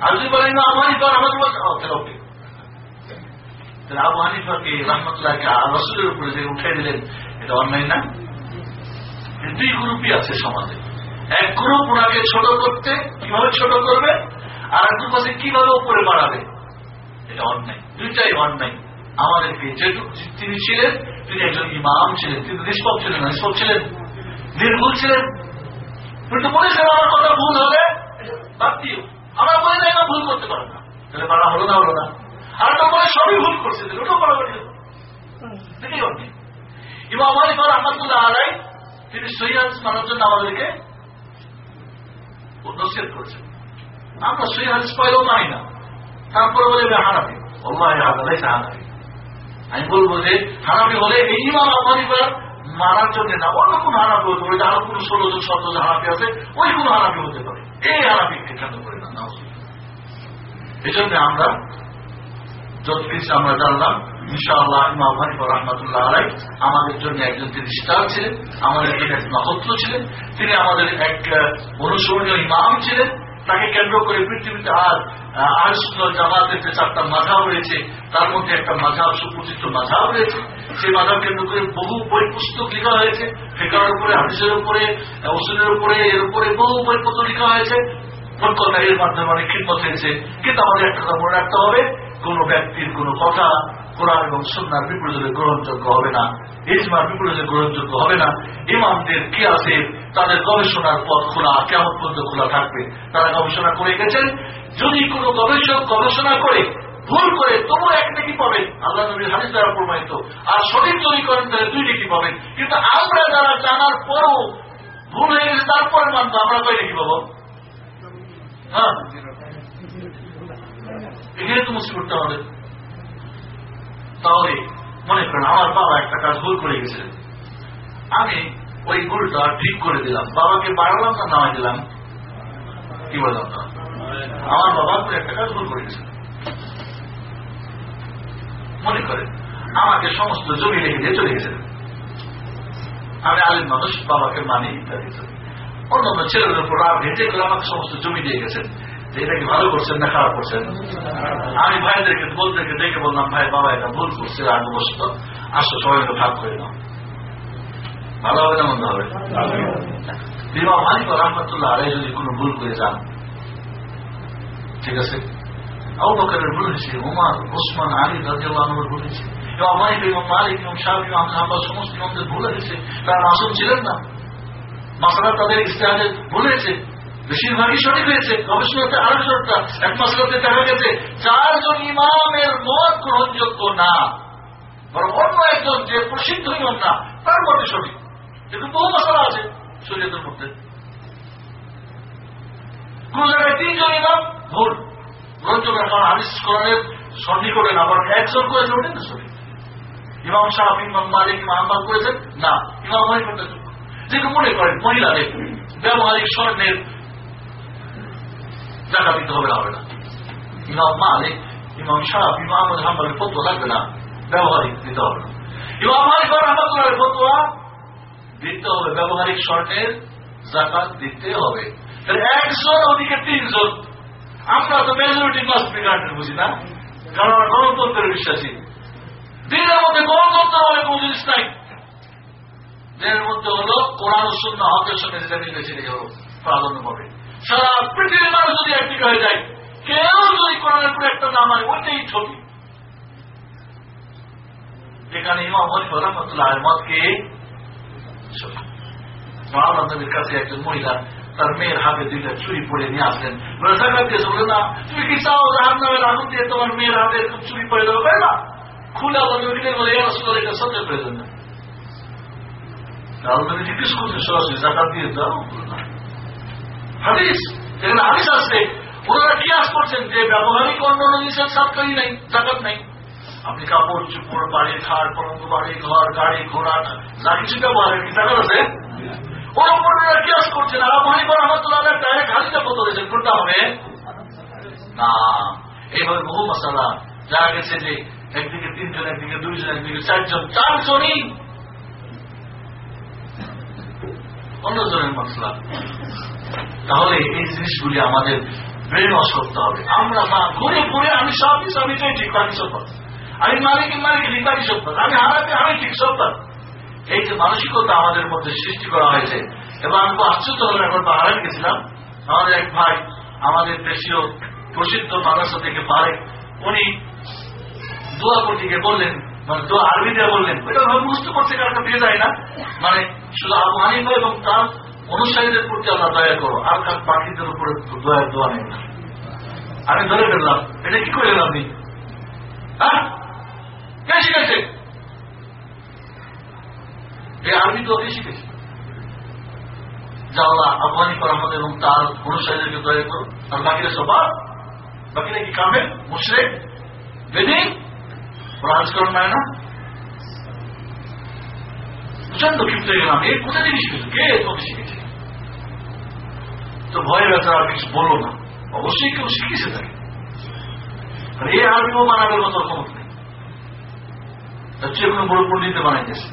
আর যদি বলেন রহমতুল্লাহকে রসুলের উপরে যে উঠে দিলেন, এটা অন্যায় না? দুই গ্রুপই আছে সমাজে। এক গ্রুপ ওনাকে ছোট করতে কীভাবে ছোট করবে? আর এক গ্রুপ আছে কীভাবে উপরে বাড়াবে? এটা অন্যায়। দুইটাই অন্যায়। আমাদেরকে যেটুকু তিনি ছিলেন, তিনি একজন ইমাম ছিলেন, তিনি নিষ্পক ছিলেন নিষ্পক ছিলেন, নির্ভুল ছিলেন। কিন্তু বলেছেন, আমার কথা ভুল হবে, বাদ আমরা বলে যাই না ভুল করতে পারে না। তাহলে হলো না হলো না। আর সবই ভুল করছে আলাই, তিনি আমি বলব যে, হানাফি হলে এই ইমাম মারার জন্য না অন্য হতে পারে আরও কোন ষোলো জন, সতেরো জন আছে, ওই হতে পারে। এই কেন করে না না এই জন্য আমরা যত কিছু আমরা জানলাম, ইনশাআল্লাহ ইমাম রহমতুল্লাহ আলাই আমাদের জন্য একজন তিনি স্টার ছিলেন, আমাদের জন্য এক নক্ষত্র ছিলেন, তিনি আমাদের এক অনুসরণীয় ইমাম ছিলেন। তাকে কেন্দ্র করে পৃথিবীতে আর আর জামাতের যে চারটা মাঝাব রয়েছে, তার মধ্যে একটা মাঝাব সুপ্রতিষ্ঠ মাঝাব রয়েছে। সেই মাঝাব কেন্দ্র করে বহু বই পুস্তক লেখা হয়েছে, ফেকার উপরে, হাদিসের উপরে ওষুধের উপরে, এর উপরে বহু বইপত্র লেখা হয়েছে। এর মাধ্যমে অনেক খিদমত হয়েছে কিন্তু আমাদের একটা কথা মনে রাখতে হবে, কোন ব্যক্তির কোন কথা কোরআন এবং সন্ন্যার বিপরীতে গ্রহণযোগ্য হবে না। ইজমার বিপরীতে গ্রহণযোগ্য হবে না। ইমামদের কি আছে তাদের গবেষণার পথ খোলা কেমন পর্যন্ত খোলা থাকবে। তারা গবেষণা করে গেছেন। যদি কোনো গবেষক গবেষণা করে, ভুল করে তবু এক নাকি পাবেন। আল্লাহ নবীর হাদিস দ্বারা প্রমাণিত। আর সঠিক তৈরি করেন, তাহলে দুই নাকি পাবেন। কিন্তু আমরা যারা জানার পরও ভুল হয়ে গেছে, তারপরে মানবো, আমরা কই নাকি পাবো? আমাদের তাহলে মনে করেন আমার বাবা একটা কাজ ভুল করে গেছে আমি ওই ভুলটা ঠিক করে দিলাম বাবাকে বাড়ালাম না নামাই দিলাম কি বললাম না আমার বাবা একটা কাজ ভুল করে গেছে মনে করেন আমাকে সমস্ত জমি রেখে দিয়ে চলে গেছেন আমি আলিম মানুষ বাবাকে মানি ইত্যাদি অন্যান্য ছেলেদের উপর রাগ, হেঁটে করে আমাকে সমস্ত জমি দিয়ে গেছেন। এটা কি ভালো করছেন না খারাপ করছেন? আমি ভাইদেরকে বলতেকে দেখে বললাম, ভাই, বাবা, এটা ভুল করছে আগ্রবশত আসো, সবাই ভাগ করে নাও। ভালো হবে না মন্দ হবে? বিমা মালিক রহমতুল্লাহ আলাই যদি কোনো ভুল করে যান, ঠিক আছে? আবু বকরের ভুল হয়েছে, উমার ওসমান আলী রাজিয়াল্লাহ ভুল হয়েছে। এবং মালিক এবং মালিক এবং শাহ ইমাম হাম্বাল, সমস্ত ইমামদের ভুল হয়েছে। তারা মাসুম ছিলেন না। মাসালা তাদের ইস্তেহারে ভুল হয়েছে বেশিরভাগই সঠিক হয়েছে। গবেষণাতে আরও সরটা এক মাসলাতে দেখা গেছে, চারজন ইমামের মত গ্রহণযোগ্য না, বরং অন্য একজন যে প্রসিদ্ধ ইমাম না, তার মতে সঠিক। কিন্তু বহু মশলা আছে শরীয়তের মধ্যে। কোন জায়গায় তিনজন ইমাম ভুল। গ্রহণযোগ্য কারণ হাদিস কোরআনের সন্নিকটে না, বরং একজন করেছে ওটাই না সঠিক। ইমাম সাহেব ইমাম মালিক, ইমাম করেছেন? না, ইমাম মালিক যেটা মনে করেন, মহিলাদের ব্যবহারিক স্বর্ণের টাকা দিতে হবে না হবে না। ইমাম মালিক, ইমাম শাহ, ইমাম হাম্বালের ফতোয়া লাগবে না, ব্যবহারিক দিতে হবে না। ইমাম মালিক রহমতুল্লাহের ফতোয়া দিতে হবে, ব্যবহারিক স্বর্ণের জাকাত দিতে হবে। একজন ওদিকে তিনজন? আমরা তো মেজরিটি মাস বিগান্ডের বুঝি না। কারণ আমরা গণতন্ত্রের বিশ্বাসী। দিনের মধ্যে গণতন্ত্র কোন জিনিস নাই। দিনের মধ্যে হলো কোরআন শূন্য হকের সঙ্গে মিলেছে এই হলো প্রাধান্য পাবে। সারা পৃথিবীর মানুষ যদি একদিকে হয়ে যায়, কেউ যদি কোরআনের উপরে একটা নাম হয় ওইটাই ছবি। যেখানে ইমাম হরিফ রহমতুল্লাহ মতকে নবীর কাছে একজন মহিলা, তার মেয়ের হাতে দুইটা চুরি পরে নিয়ে আসলেন। জাকাত বলে না? তুমি কি চাও জাহান নামের আগুন দিয়ে তোমার মেয়ের হাতে চুরি পরে দেবো? না। খুলে আল্লাহ বলে এই রসুল এটা সহ্য প্রয়োজন না। আল্লাহ নবী জিজ্ঞেস করছেন সরাসরি, জাকাত দিয়ে দাও। হাদিস, এখানে হাদিস আসছে ওনারা কিয়াস করছেন যে ব্যবহারিক অন্য জিনিসের সাতকারই নেই, জাকাত নেই। আপনি কাপড়, চুপড়, বাড়ি, খাট, পলঙ্গ, বাড়ি, ঘর, গাড়ি, ঘোড়া, যা কিছু ব্যবহারের কি জাকাত আছে? ওরা অন্যরা কিয়াস করছেন। আর মহানি রহমতুল্লাহ ডাইরেক্ট হাদিসে কত দিয়েছেন কোনটা হবে? না এইভাবে বহু মশালা। যা গেছে যে একদিকে তিনজন, একদিকে দুইজন, একদিকে চারজন, চারজনই অন্যজনের মশলা। তাহলে এই জিনিসগুলি আমাদের ব্রেন করতে হবে। আমরা না ঘুরে ঘুরে আমি সব কিছু, আমি ঠিক বাকি সব আমি মালিক মালিক ঠিক বাকি সব আমি হারাতে আমি ঠিক, সব এই যে মানসিকতা আমাদের মধ্যে সৃষ্টি করা হয়েছে, এবং আমি খুব আশ্চর্য হলাম এখন বাহারান গেছিলাম। আমাদের এক ভাই, আমাদের দেশীয় প্রসিদ্ধ মাদ্রাসা থেকে পারে, উনি দোয়া করতে বললেন মানে দোয়া বললেন। ওইটা ভাবে বুঝতে পারছে কারণটা দিয়ে যায় না। মানে শুধু আবু এবং তার অনুসারীদের প্রতি আল্লাহ দয়া করো, আর কার পাখিদের উপরে দয়া দোয়া নেই। না আমি ধরে ফেললাম। এটা কি করে এলাম আপনি? হ্যাঁ? শিখেছে? এই আরবি তো কে শিখেছে। যা হানিফা রহমদ এবং তার অনুসারীদেরকে দয়া করো। আর বাকিরা সব বাদ? বাকিরা কি কামেল মুশরেক, বেদিন? মানে না? প্রচণ্ড ক্ষিপ্ত গেলাম। এ কে তোকে শিখেছে? তো আর কিছু বলল না। অবশ্যই কেউ শিখেছে তাকে। আর এই আরবিও বানাবের মতো ক্ষমতা নেই। তার চেয়ে কোনো বড় পণ্ডিতে বানাইতেছে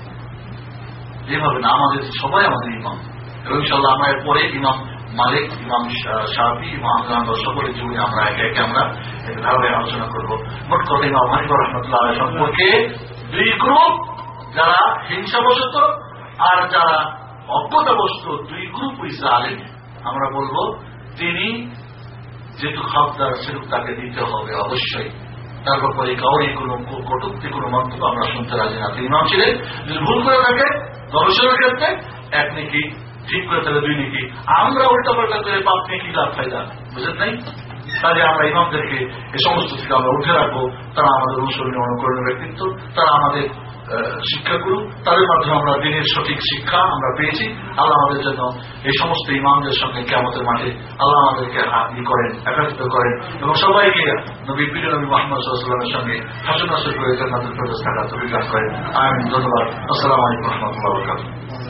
যেভাবে না, আমাদের সবাই আমাদের ইমাম। এবং আমরা এরপরে ইমাম মালিক, ইমাম শাহি ইমাম সকলের জীবনে আমরা একে একে আমরা ধারাবাহিক আলোচনা করব। মোট কথা ইমাম রহমতুল্লাহ সম্পর্কে দুই গ্রুপ যারা হিংসাবশত আর যারা অজ্ঞতাবশত, দুই গ্রুপ ইসরায়েল আমরা বলব, তিনি যেহেতু খাবদার সেরূপ তাকে দিতে হবে অবশ্যই। তার ব্যাপারে কাউরি কোনো কটুক্তি, কোনো মন্তব্য আমরা শুনতে রাজি না। তিনি ইমাম ছিলেন। যদি ভুল করে থাকে গবেষণার ক্ষেত্রে এক নাকি ঠিক করে তাহলে দুই নাকি আমরা উল্টা পাল্টা করে পাপ নিয়ে কি লাভ ফায়দা বুঝেন নাই? তাহলে আমরা ইমামদেরকে এই সমস্ত থেকে আমরা উঠে রাখব। তারা আমাদের অনুসরণীয় অনুকরণীয় ব্যক্তিত্ব, তারা আমাদের শিক্ষাগুরু, তাদের মাধ্যমে আমরা দিনের সঠিক শিক্ষা আমরা পেয়েছি। আল্লাহ আমাদের জন্য এই সমস্ত ইমামদের সঙ্গে কেমতের মাঠে আল্লাহ আমাদেরকে ই করেন একাত্রিত করেন এবং সবাইকে নবী পীর নবী মোহাম্মদ সাল্লামের সঙ্গে হাসন হাসন করে জান্নাতের প্রবেশ থাকার তো বিকাশ করেন। আমি ধন্যবাদ। আসসালামু আলাইকুম রহমতুল্লাহ